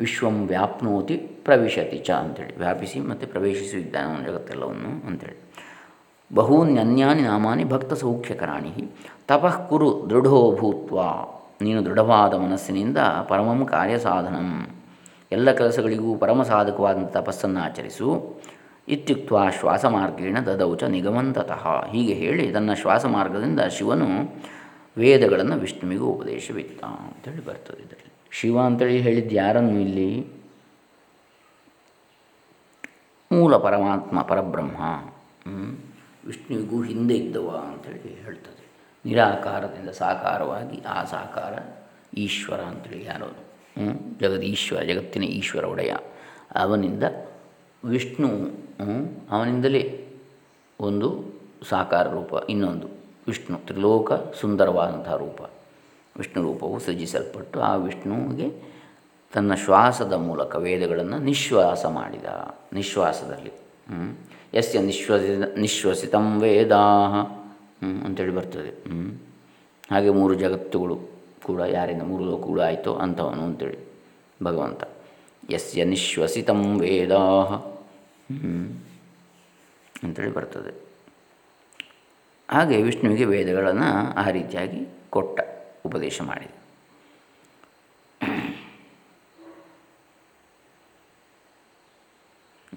ವಿಶ್ವಂ ವ್ಯಾಪ್ನೋತಿ ಪ್ರವಿಶತಿ ಚ ಅಂಥೇಳಿ ವ್ಯಾಪಿಸಿ ಮತ್ತು ಪ್ರವೇಶಿಸಿದ್ದಾನೆ ಜಗತ್ತೆಲ್ಲವನ್ನು ಅಂಥೇಳಿ ಬಹೂನ್ಯನ್ಯಾನಿ ನಾಮಾನಿ ಭಕ್ತ ಸೌಖ್ಯಕರಾಣಿ ತಪಃ ಕುರು ದೃಢೋ ಭೂತ್ವ. ನೀನು ದೃಢವಾದ ಮನಸ್ಸಿನಿಂದ ಪರಮಂ ಕಾರ್ಯ ಸಾಧನಂ ಎಲ್ಲ ಕೆಲಸಗಳಿಗೂ ಪರಮ ಸಾಧಕವಾದಂಥ ತಪಸ್ಸನ್ನು ಆಚರಿಸು. ಇತ್ಯುಕ್ತ ಶ್ವಾಸಮಾರ್ಗೇಣ ದದೌಚ ನಿಗಮಂತತಃ. ಹೀಗೆ ಹೇಳಿ ತನ್ನ ಶ್ವಾಸಮಾರ್ಗದಿಂದ ಶಿವನು ವೇದಗಳನ್ನು ವಿಷ್ಣುವಿಗೂ ಉಪದೇಶವಿತ್ತ ಅಂತೇಳಿ ಬರ್ತದೆ ಇದರಲ್ಲಿ. ಶಿವ ಅಂತೇಳಿ ಹೇಳಿದ್ದು ಯಾರನ್ನು ಇಲ್ಲಿ? ಮೂಲ ಪರಮಾತ್ಮ, ಪರಬ್ರಹ್ಮ ವಿಷ್ಣುವಿಗೂ ಹಿಂದೆ ಇದ್ದವ ಅಂತೇಳಿ ಹೇಳ್ತದೆ. ನಿರಾಕಾರದಿಂದ ಸಾಕಾರವಾಗಿ ಆ ಸಾಕಾರ ಈಶ್ವರ ಅಂತೇಳಿ ಯಾರೋ ಜಗದೀಶ್ವರ ಜಗತ್ತಿನ ಈಶ್ವರ ಒಡೆಯ. ಅವನಿಂದ ವಿಷ್ಣು ಅವನಿಂದಲೇ ಒಂದು ಸಾಕಾರ ರೂಪ, ಇನ್ನೊಂದು ವಿಷ್ಣು, ತ್ರಿಲೋಕ ಸುಂದರವಾದಂಥ ರೂಪ. ವಿಷ್ಣು ರೂಪವು ಸೃಜಿಸಲ್ಪಟ್ಟು ಆ ವಿಷ್ಣುವಿಗೆ ತನ್ನ ಶ್ವಾಸದ ಮೂಲಕ ವೇದಗಳನ್ನು ನಿಶ್ವಾಸ ಮಾಡಿದ, ನಿಶ್ವಾಸದಲ್ಲಿ ಎಸ್ ನಿಶ್ವಸಿ, ನಿಶ್ವಸಿತಂ ವೇದಾ ಅಂತೇಳಿ ಬರ್ತದೆ ಹಾಗೆ ಮೂರು ಜಗತ್ತುಗಳು ಕೂಡ, ಯಾರಿಂದ ಮೂರು ಲೋಕಗಳು ಆಯಿತೋ ಅಂಥವನು ಅಂತೇಳಿ ಭಗವಂತ. ಯಸ್ಯ ನಿಶ್ವಸಿತಂ ವೇದ ಅಂತೇಳಿ ಬರ್ತದೆ. ಹಾಗೆ ವಿಷ್ಣುವಿಗೆ ವೇದಗಳನ್ನು ಆ ರೀತಿಯಾಗಿ ಕೊಟ್ಟ ಉಪದೇಶ ಮಾಡಿದ.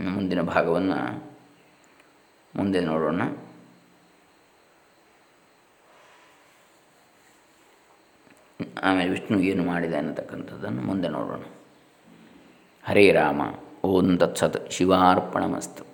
ಮುಂದಿನ ಭಾಗವನ್ನು ಮುಂದೆ ನೋಡೋಣ. ಆಮೇಲೆ ವಿಷ್ಣು ಏನು ಮಾಡಿದೆ ಅನ್ನತಕ್ಕಂಥದ್ದನ್ನು ಮುಂದೆ ನೋಡೋಣ. ಹರೇ ರಾಮ. ಓಂ ತತ್ಸತ್. ಶಿವಾರ್ಪಣಮಸ್ತು.